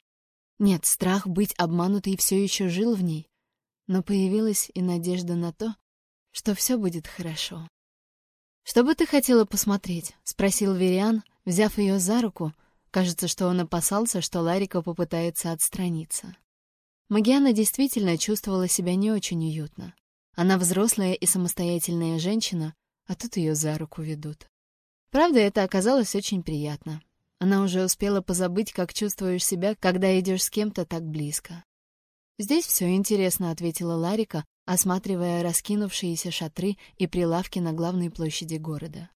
Нет, страх быть обманутой все еще жил в ней, но появилась и надежда на то, что все будет хорошо. «Что бы ты хотела посмотреть?» — спросил Вериан, взяв ее за руку. Кажется, что он опасался, что Ларика попытается отстраниться. Магиана действительно чувствовала себя не очень уютно. Она взрослая и самостоятельная женщина, а тут ее за руку ведут. Правда, это оказалось очень приятно. Она уже успела позабыть, как чувствуешь себя, когда идешь с кем-то так близко. «Здесь все интересно», — ответила Ларика, осматривая раскинувшиеся шатры и прилавки на главной площади города.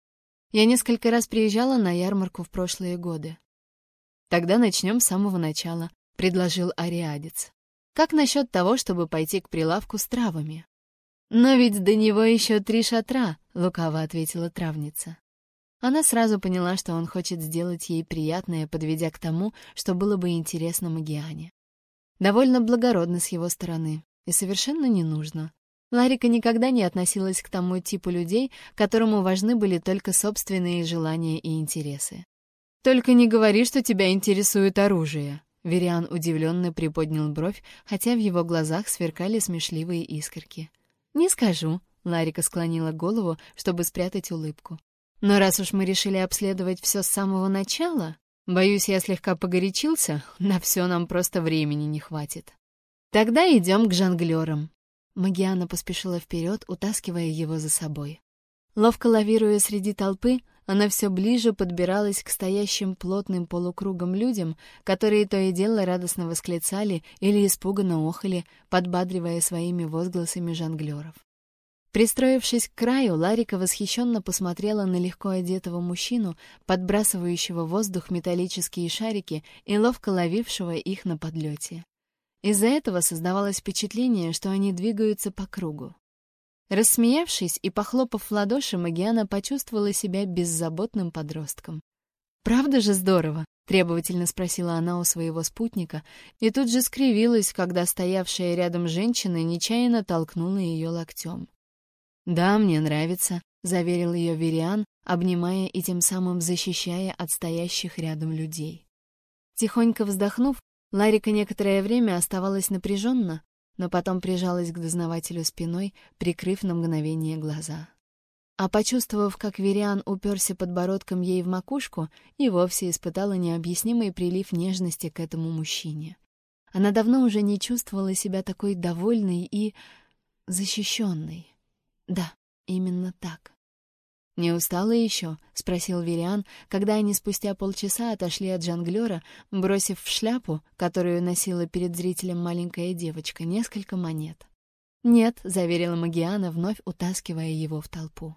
«Я несколько раз приезжала на ярмарку в прошлые годы». «Тогда начнем с самого начала», — предложил Ариадец. «Как насчет того, чтобы пойти к прилавку с травами?» «Но ведь до него еще три шатра», — лукаво ответила травница. Она сразу поняла, что он хочет сделать ей приятное, подведя к тому, что было бы интересно Магиане. Довольно благородно с его стороны и совершенно не нужно. Ларика никогда не относилась к тому типу людей, которому важны были только собственные желания и интересы. «Только не говори, что тебя интересует оружие», Вериан удивленно приподнял бровь, хотя в его глазах сверкали смешливые искорки. «Не скажу», — Ларика склонила голову, чтобы спрятать улыбку. Но раз уж мы решили обследовать все с самого начала, боюсь, я слегка погорячился, на все нам просто времени не хватит. Тогда идем к жонглерам. Магиана поспешила вперед, утаскивая его за собой. Ловко лавируя среди толпы, она все ближе подбиралась к стоящим плотным полукругом людям, которые то и дело радостно восклицали или испуганно охали, подбадривая своими возгласами жонглеров. Пристроившись к краю, Ларика восхищенно посмотрела на легко одетого мужчину, подбрасывающего в воздух металлические шарики и ловко ловившего их на подлете. Из-за этого создавалось впечатление, что они двигаются по кругу. Рассмеявшись и похлопав в ладоши, Магиана почувствовала себя беззаботным подростком. «Правда же здорово?» — требовательно спросила она у своего спутника, и тут же скривилась, когда стоявшая рядом женщина нечаянно толкнула ее локтем. «Да, мне нравится», — заверил ее Вериан, обнимая и тем самым защищая от стоящих рядом людей. Тихонько вздохнув, Ларика некоторое время оставалась напряженно, но потом прижалась к дознавателю спиной, прикрыв на мгновение глаза. А почувствовав, как Вериан уперся подбородком ей в макушку, и вовсе испытала необъяснимый прилив нежности к этому мужчине. Она давно уже не чувствовала себя такой довольной и защищенной. Да, именно так. «Не устала еще?» — спросил Вериан, когда они спустя полчаса отошли от жонглера, бросив в шляпу, которую носила перед зрителем маленькая девочка, несколько монет. «Нет», — заверила Магиана, вновь утаскивая его в толпу.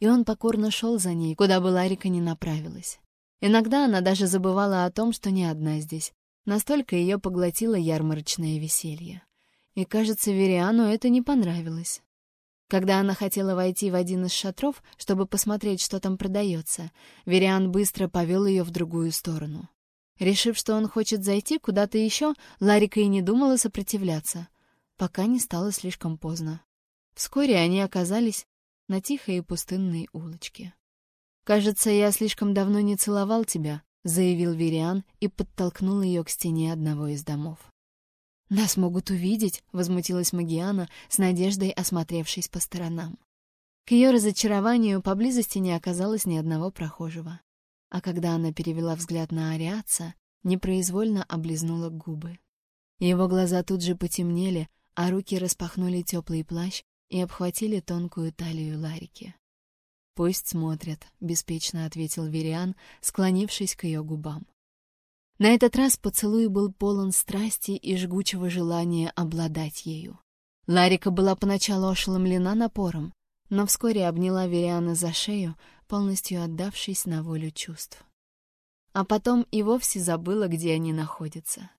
И он покорно шел за ней, куда бы Ларика не направилась. Иногда она даже забывала о том, что не одна здесь. Настолько ее поглотило ярмарочное веселье. И, кажется, Вериану это не понравилось. Когда она хотела войти в один из шатров, чтобы посмотреть, что там продается, Вериан быстро повел ее в другую сторону. Решив, что он хочет зайти куда-то еще, Ларика и не думала сопротивляться, пока не стало слишком поздно. Вскоре они оказались на тихой и пустынной улочке. «Кажется, я слишком давно не целовал тебя», — заявил Вериан и подтолкнул ее к стене одного из домов. «Нас могут увидеть», — возмутилась Магиана, с надеждой осмотревшись по сторонам. К ее разочарованию поблизости не оказалось ни одного прохожего. А когда она перевела взгляд на Ариатца, непроизвольно облизнула губы. Его глаза тут же потемнели, а руки распахнули теплый плащ и обхватили тонкую талию Ларики. «Пусть смотрят», — беспечно ответил Вериан, склонившись к ее губам. На этот раз поцелуй был полон страсти и жгучего желания обладать ею. Ларика была поначалу ошеломлена напором, но вскоре обняла Вериана за шею, полностью отдавшись на волю чувств. А потом и вовсе забыла, где они находятся.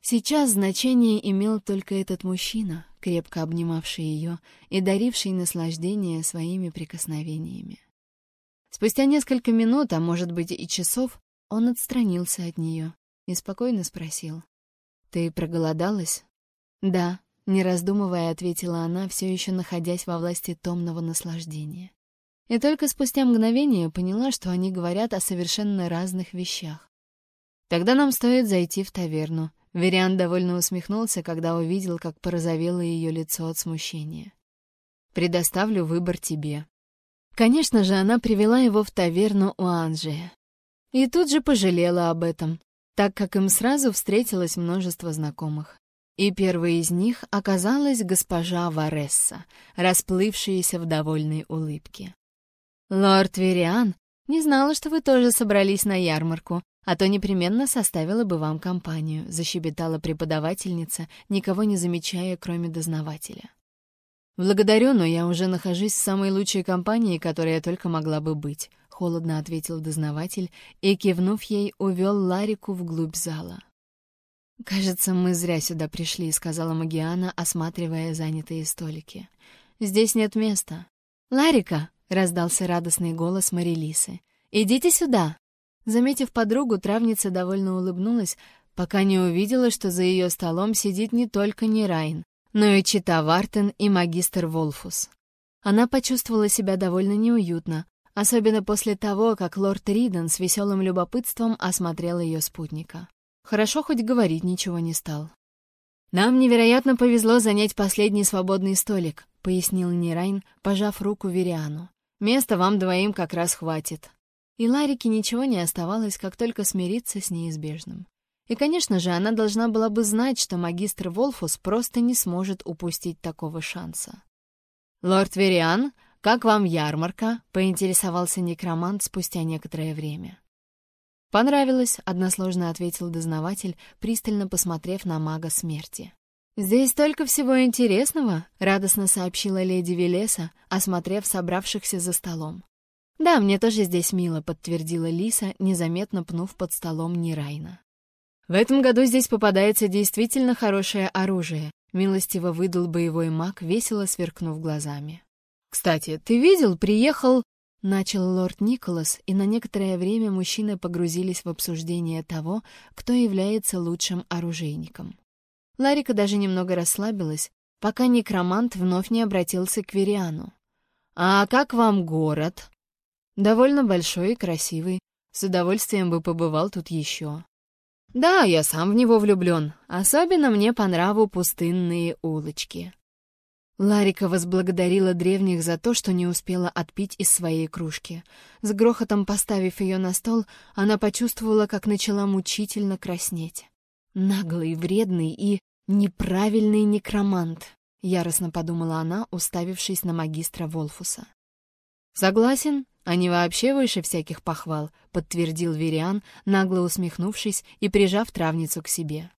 Сейчас значение имел только этот мужчина, крепко обнимавший ее и даривший наслаждение своими прикосновениями. Спустя несколько минут, а может быть и часов, он отстранился от нее и спокойно спросил. «Ты проголодалась?» «Да», — не раздумывая, ответила она, все еще находясь во власти томного наслаждения. И только спустя мгновение поняла, что они говорят о совершенно разных вещах. «Тогда нам стоит зайти в таверну», — Вериан довольно усмехнулся, когда увидел, как порозовело ее лицо от смущения. «Предоставлю выбор тебе». Конечно же, она привела его в таверну у Анжея. И тут же пожалела об этом, так как им сразу встретилось множество знакомых. И первой из них оказалась госпожа Варесса, расплывшаяся в довольной улыбке. «Лорд Вериан, не знала, что вы тоже собрались на ярмарку, а то непременно составила бы вам компанию», — защебетала преподавательница, никого не замечая, кроме дознавателя. «Благодарю, но я уже нахожусь в самой лучшей компании, которая только могла бы быть», — холодно ответил дознаватель и, кивнув ей, увел Ларику вглубь зала. «Кажется, мы зря сюда пришли», — сказала Магиана, осматривая занятые столики. «Здесь нет места». «Ларика!» — раздался радостный голос Марилисы. «Идите сюда!» Заметив подругу, травница довольно улыбнулась, пока не увидела, что за ее столом сидит не только Нерайн, но и Чита Вартен и магистр Волфус. Она почувствовала себя довольно неуютно, особенно после того, как лорд Риден с веселым любопытством осмотрел ее спутника. Хорошо хоть говорить ничего не стал. «Нам невероятно повезло занять последний свободный столик», — пояснил Нирайн, пожав руку Вериану. «Места вам двоим как раз хватит». И Ларике ничего не оставалось, как только смириться с неизбежным. И, конечно же, она должна была бы знать, что магистр Волфус просто не сможет упустить такого шанса. «Лорд Вериан, как вам ярмарка?» — поинтересовался некромант спустя некоторое время. «Понравилось», — односложно ответил дознаватель, пристально посмотрев на мага смерти. «Здесь столько всего интересного», — радостно сообщила леди Велеса, осмотрев собравшихся за столом. «Да, мне тоже здесь мило», — подтвердила Лиса, незаметно пнув под столом Нирайна. В этом году здесь попадается действительно хорошее оружие. Милостиво выдал боевой маг, весело сверкнув глазами. «Кстати, ты видел, приехал...» Начал лорд Николас, и на некоторое время мужчины погрузились в обсуждение того, кто является лучшим оружейником. Ларика даже немного расслабилась, пока некромант вновь не обратился к Вериану. «А как вам город?» «Довольно большой и красивый. С удовольствием бы побывал тут еще». «Да, я сам в него влюблен. Особенно мне по нраву пустынные улочки». Ларика возблагодарила древних за то, что не успела отпить из своей кружки. С грохотом поставив ее на стол, она почувствовала, как начала мучительно краснеть. Наглый, вредный и неправильный некромант, яростно подумала она, уставившись на магистра Волфуса. Согласен, они вообще выше всяких похвал, подтвердил Вериан, нагло усмехнувшись и прижав травницу к себе.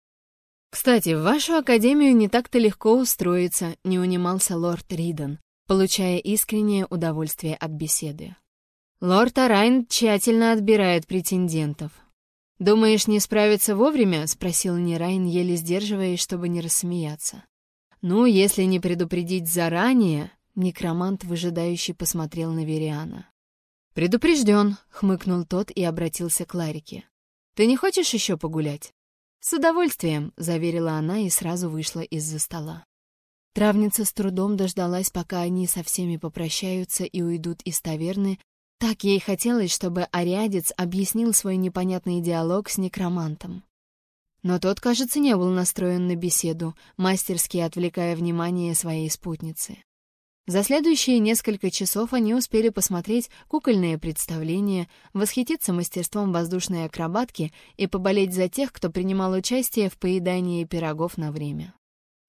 «Кстати, в вашу академию не так-то легко устроиться», — не унимался лорд Риден, получая искреннее удовольствие от беседы. «Лорд Арайн тщательно отбирает претендентов». «Думаешь, не справиться вовремя?» — спросил Нерайн, еле сдерживаясь, чтобы не рассмеяться. «Ну, если не предупредить заранее...» — некромант, выжидающий, посмотрел на Вериана. «Предупрежден», — хмыкнул тот и обратился к Ларике. «Ты не хочешь еще погулять?» «С удовольствием», — заверила она и сразу вышла из-за стола. Травница с трудом дождалась, пока они со всеми попрощаются и уйдут из таверны. Так ей хотелось, чтобы Ариадец объяснил свой непонятный диалог с некромантом. Но тот, кажется, не был настроен на беседу, мастерски отвлекая внимание своей спутницы. За следующие несколько часов они успели посмотреть кукольные представления, восхититься мастерством воздушной акробатки и поболеть за тех, кто принимал участие в поедании пирогов на время.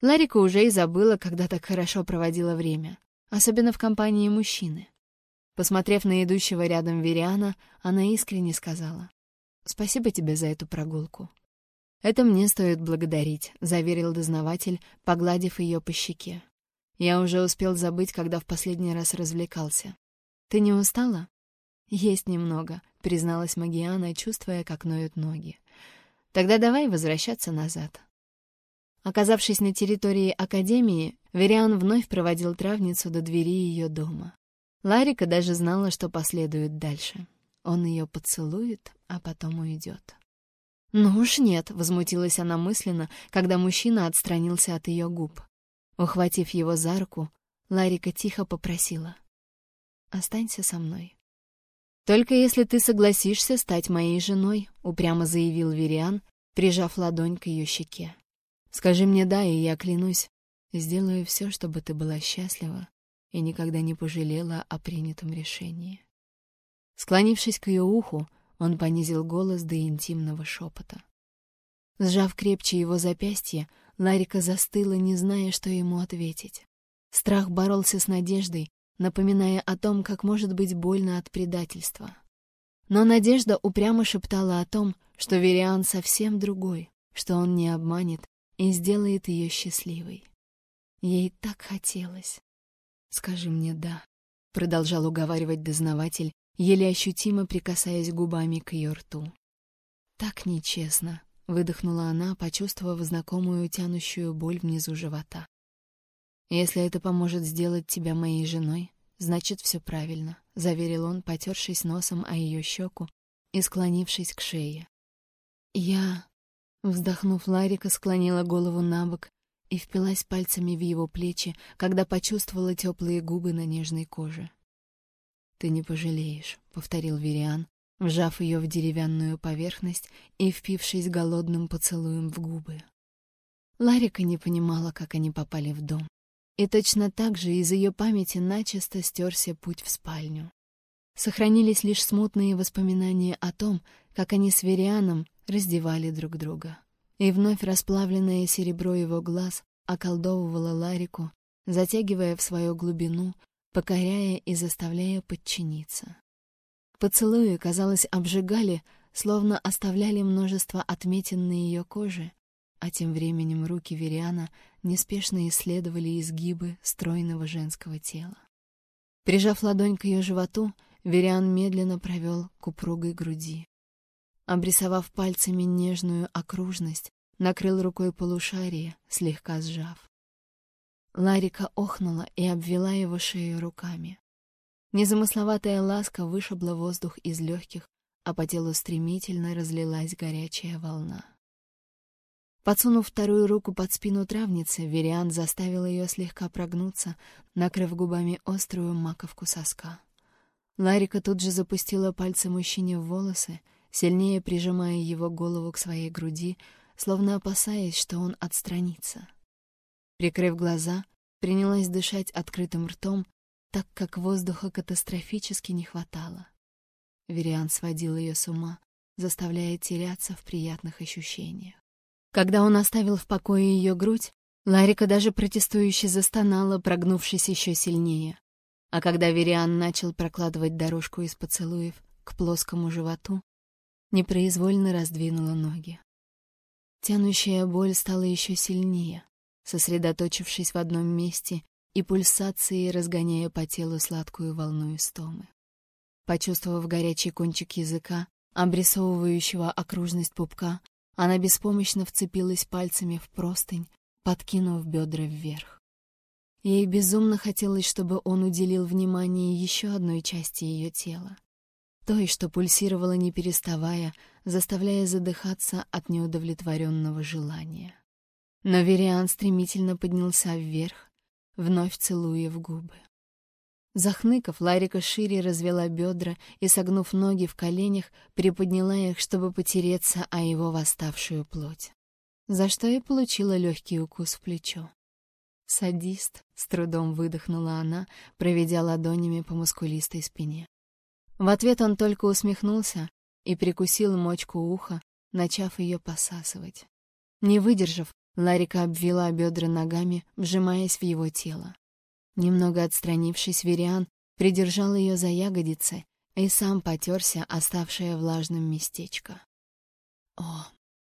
Ларика уже и забыла, когда так хорошо проводила время, особенно в компании мужчины. Посмотрев на идущего рядом Вериана, она искренне сказала, «Спасибо тебе за эту прогулку». «Это мне стоит благодарить», — заверил дознаватель, погладив ее по щеке. Я уже успел забыть, когда в последний раз развлекался. Ты не устала? Есть немного, призналась Магиана, чувствуя, как ноют ноги. Тогда давай возвращаться назад. Оказавшись на территории Академии, Вериан вновь проводил травницу до двери ее дома. Ларика даже знала, что последует дальше. Он ее поцелует, а потом уйдет. «Ну уж нет», — возмутилась она мысленно, когда мужчина отстранился от ее губ. Ухватив его за руку, Ларика тихо попросила. «Останься со мной». «Только если ты согласишься стать моей женой», — упрямо заявил Вериан, прижав ладонь к ее щеке. «Скажи мне «да», и я клянусь, сделаю все, чтобы ты была счастлива и никогда не пожалела о принятом решении». Склонившись к ее уху, он понизил голос до интимного шепота. Сжав крепче его запястье, Ларика застыла, не зная, что ему ответить. Страх боролся с надеждой, напоминая о том, как может быть больно от предательства. Но надежда упрямо шептала о том, что Вериан совсем другой, что он не обманет и сделает ее счастливой. Ей так хотелось. «Скажи мне «да», — продолжал уговаривать дознаватель, еле ощутимо прикасаясь губами к ее рту. «Так нечестно», Выдохнула она, почувствовав знакомую тянущую боль внизу живота. «Если это поможет сделать тебя моей женой, значит, все правильно», — заверил он, потершись носом о ее щеку и склонившись к шее. «Я...» — вздохнув, Ларика склонила голову на бок и впилась пальцами в его плечи, когда почувствовала теплые губы на нежной коже. «Ты не пожалеешь», — повторил Вериан, вжав ее в деревянную поверхность и впившись голодным поцелуем в губы. Ларика не понимала, как они попали в дом. И точно так же из ее памяти начисто стерся путь в спальню. Сохранились лишь смутные воспоминания о том, как они с Верианом раздевали друг друга. И вновь расплавленное серебро его глаз околдовывало Ларику, затягивая в свою глубину, покоряя и заставляя подчиниться. Поцелуи, казалось, обжигали, словно оставляли множество отметин на ее коже, а тем временем руки Вериана неспешно исследовали изгибы стройного женского тела. Прижав ладонь к ее животу, Вериан медленно провел к упругой груди. обрисовав пальцами нежную окружность, накрыл рукой полушарие, слегка сжав. Ларика охнула и обвела его шею руками. Незамысловатая ласка вышибла воздух из легких, а по телу стремительно разлилась горячая волна. Подсунув вторую руку под спину травницы, Вериан заставил ее слегка прогнуться, накрыв губами острую маковку соска. Ларика тут же запустила пальцы мужчине в волосы, сильнее прижимая его голову к своей груди, словно опасаясь, что он отстранится. Прикрыв глаза, принялась дышать открытым ртом, так как воздуха катастрофически не хватало. Вериан сводил ее с ума, заставляя теряться в приятных ощущениях. Когда он оставил в покое ее грудь, Ларика даже протестующе застонала, прогнувшись еще сильнее. А когда Вериан начал прокладывать дорожку из поцелуев к плоскому животу, непроизвольно раздвинула ноги. Тянущая боль стала еще сильнее, сосредоточившись в одном месте и пульсацией разгоняя по телу сладкую волну истомы. Почувствовав горячий кончик языка, обрисовывающего окружность пупка, она беспомощно вцепилась пальцами в простынь, подкинув бедра вверх. Ей безумно хотелось, чтобы он уделил внимание еще одной части ее тела. Той, что пульсировала не переставая, заставляя задыхаться от неудовлетворенного желания. Но Вериан стремительно поднялся вверх, вновь целуя в губы. Захныков, Ларика шире развела бедра и, согнув ноги в коленях, приподняла их, чтобы потереться о его восставшую плоть. За что и получила легкий укус в плечо. «Садист», — с трудом выдохнула она, проведя ладонями по мускулистой спине. В ответ он только усмехнулся и прикусил мочку уха, начав ее посасывать. Не выдержав, Ларика обвела бедра ногами, вжимаясь в его тело. Немного отстранившись, Вериан придержал ее за ягодицы и сам потерся оставшее влажным местечко. «О,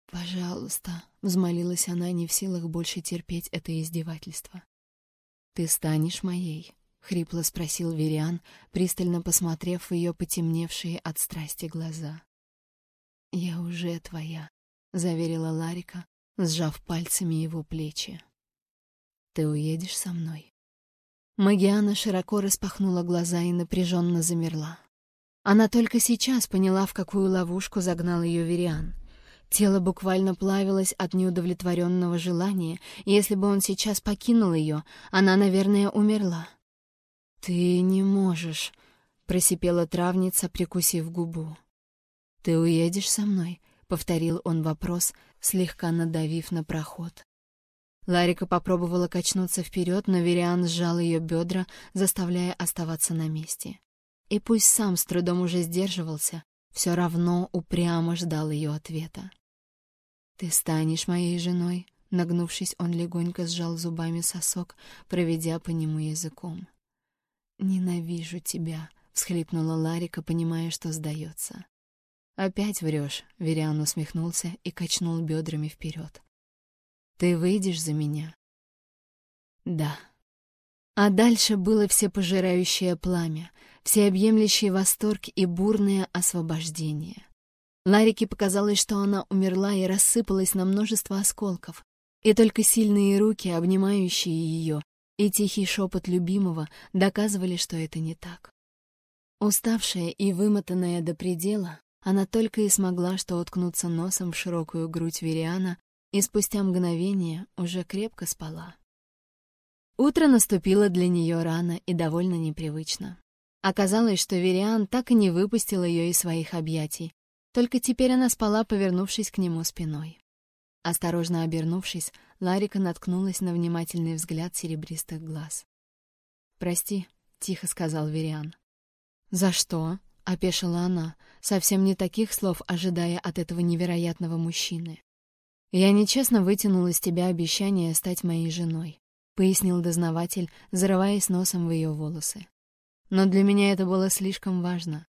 пожалуйста», — взмолилась она, не в силах больше терпеть это издевательство. «Ты станешь моей?» — хрипло спросил Вериан, пристально посмотрев в ее потемневшие от страсти глаза. «Я уже твоя», — заверила Ларика, сжав пальцами его плечи. «Ты уедешь со мной?» Магиана широко распахнула глаза и напряженно замерла. Она только сейчас поняла, в какую ловушку загнал ее Вериан. Тело буквально плавилось от неудовлетворенного желания, и если бы он сейчас покинул ее, она, наверное, умерла. «Ты не можешь», — просипела травница, прикусив губу. «Ты уедешь со мной?» — повторил он вопрос, слегка надавив на проход. Ларика попробовала качнуться вперед, но Вериан сжал ее бедра, заставляя оставаться на месте. И пусть сам с трудом уже сдерживался, все равно упрямо ждал ее ответа. «Ты станешь моей женой?» Нагнувшись, он легонько сжал зубами сосок, проведя по нему языком. «Ненавижу тебя», — всхлипнула Ларика, понимая, что сдается. «Опять врешь», — Вериан усмехнулся и качнул бедрами вперед. Ты выйдешь за меня? Да. А дальше было всепожирающее пламя, всеобъемлющий восторг и бурное освобождение. Ларике показалось, что она умерла и рассыпалась на множество осколков, и только сильные руки, обнимающие ее, и тихий шепот любимого доказывали, что это не так. Уставшая и вымотанная до предела, она только и смогла что уткнуться носом в широкую грудь Вериана и спустя мгновение уже крепко спала. Утро наступило для нее рано и довольно непривычно. Оказалось, что Вериан так и не выпустил ее из своих объятий, только теперь она спала, повернувшись к нему спиной. Осторожно обернувшись, Ларика наткнулась на внимательный взгляд серебристых глаз. «Прости», — тихо сказал Вериан. «За что?» — опешила она, совсем не таких слов ожидая от этого невероятного мужчины. «Я нечестно вытянул из тебя обещание стать моей женой», — пояснил дознаватель, зарываясь носом в ее волосы. «Но для меня это было слишком важно».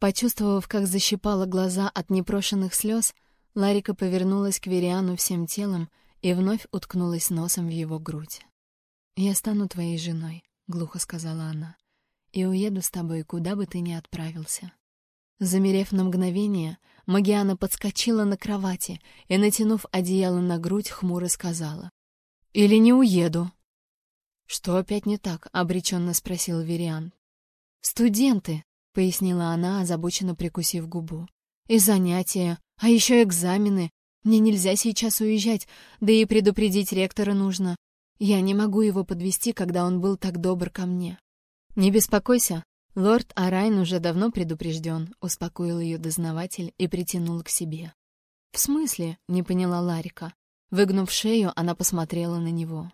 Почувствовав, как защипала глаза от непрошенных слез, Ларика повернулась к Вериану всем телом и вновь уткнулась носом в его грудь. «Я стану твоей женой», — глухо сказала она, — «и уеду с тобой, куда бы ты ни отправился». Замерев на мгновение, Магиана подскочила на кровати и, натянув одеяло на грудь, хмуро сказала. «Или не уеду». «Что опять не так?» — обреченно спросил Вериан. «Студенты», — пояснила она, озабоченно прикусив губу. «И занятия, а еще экзамены. Мне нельзя сейчас уезжать, да и предупредить ректора нужно. Я не могу его подвести, когда он был так добр ко мне». «Не беспокойся, лорд Арайн уже давно предупрежден», — успокоил ее дознаватель и притянул к себе. «В смысле?» — не поняла Ларика. Выгнув шею, она посмотрела на него.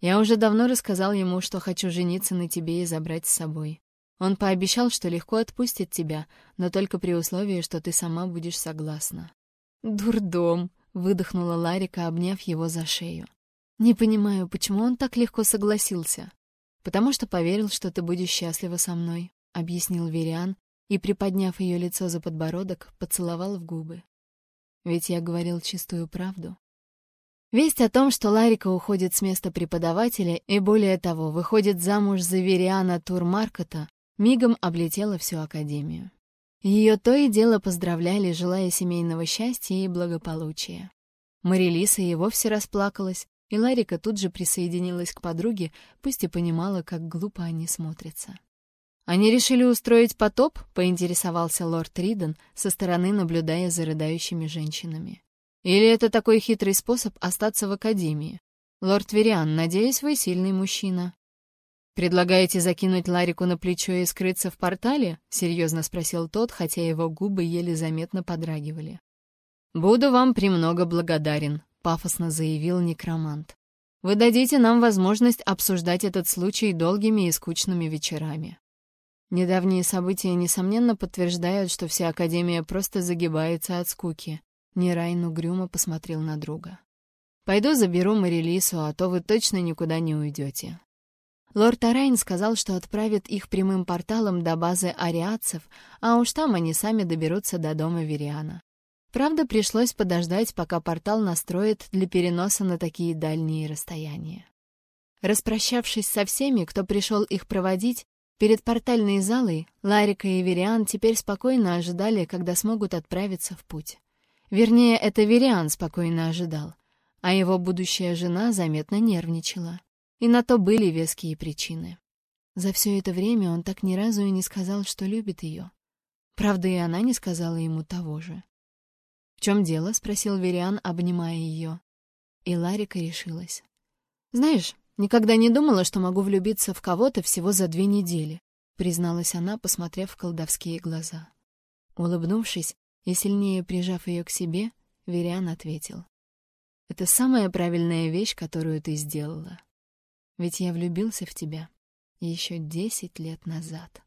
«Я уже давно рассказал ему, что хочу жениться на тебе и забрать с собой. Он пообещал, что легко отпустит тебя, но только при условии, что ты сама будешь согласна. «Дурдом!» — выдохнула Ларика, обняв его за шею. «Не понимаю, почему он так легко согласился?» «Потому что поверил, что ты будешь счастлива со мной», — объяснил Вериан и, приподняв ее лицо за подбородок, поцеловал в губы. «Ведь я говорил чистую правду». Весть о том, что Ларика уходит с места преподавателя и, более того, выходит замуж за Вериана Турмаркота, мигом облетела всю Академию. Ее то и дело поздравляли, желая семейного счастья и благополучия. Марилиса и вовсе расплакалась, и Ларика тут же присоединилась к подруге, пусть и понимала, как глупо они смотрятся. «Они решили устроить потоп?» — поинтересовался лорд Риден, со стороны наблюдая за рыдающими женщинами. «Или это такой хитрый способ остаться в Академии? Лорд Вериан, надеюсь, вы сильный мужчина». «Предлагаете закинуть Ларику на плечо и скрыться в портале?» — серьезно спросил тот, хотя его губы еле заметно подрагивали. «Буду вам премного благодарен», — пафосно заявил некромант. «Вы дадите нам возможность обсуждать этот случай долгими и скучными вечерами». Недавние события, несомненно, подтверждают, что вся Академия просто загибается от скуки. Нерайн угрюмо посмотрел на друга. «Пойду заберу Марилису, а то вы точно никуда не уйдете. Лорд Арайн сказал, что отправит их прямым порталом до базы ариадцев, а уж там они сами доберутся до дома Вериана. Правда, пришлось подождать, пока портал настроит для переноса на такие дальние расстояния. Распрощавшись со всеми, кто пришел их проводить, перед портальной залой Ларика и Вериан теперь спокойно ожидали, когда смогут отправиться в путь. Вернее, это Вериан спокойно ожидал, а его будущая жена заметно нервничала. И на то были веские причины. За все это время он так ни разу и не сказал, что любит ее. Правда, и она не сказала ему того же. «В чем дело?» — спросил Вериан, обнимая ее. И Ларика решилась. «Знаешь, никогда не думала, что могу влюбиться в кого-то всего за две недели», — призналась она, посмотрев в колдовские глаза. Улыбнувшись и сильнее прижав ее к себе, Вериан ответил. «Это самая правильная вещь, которую ты сделала». Ведь я влюбился в тебя еще десять лет назад.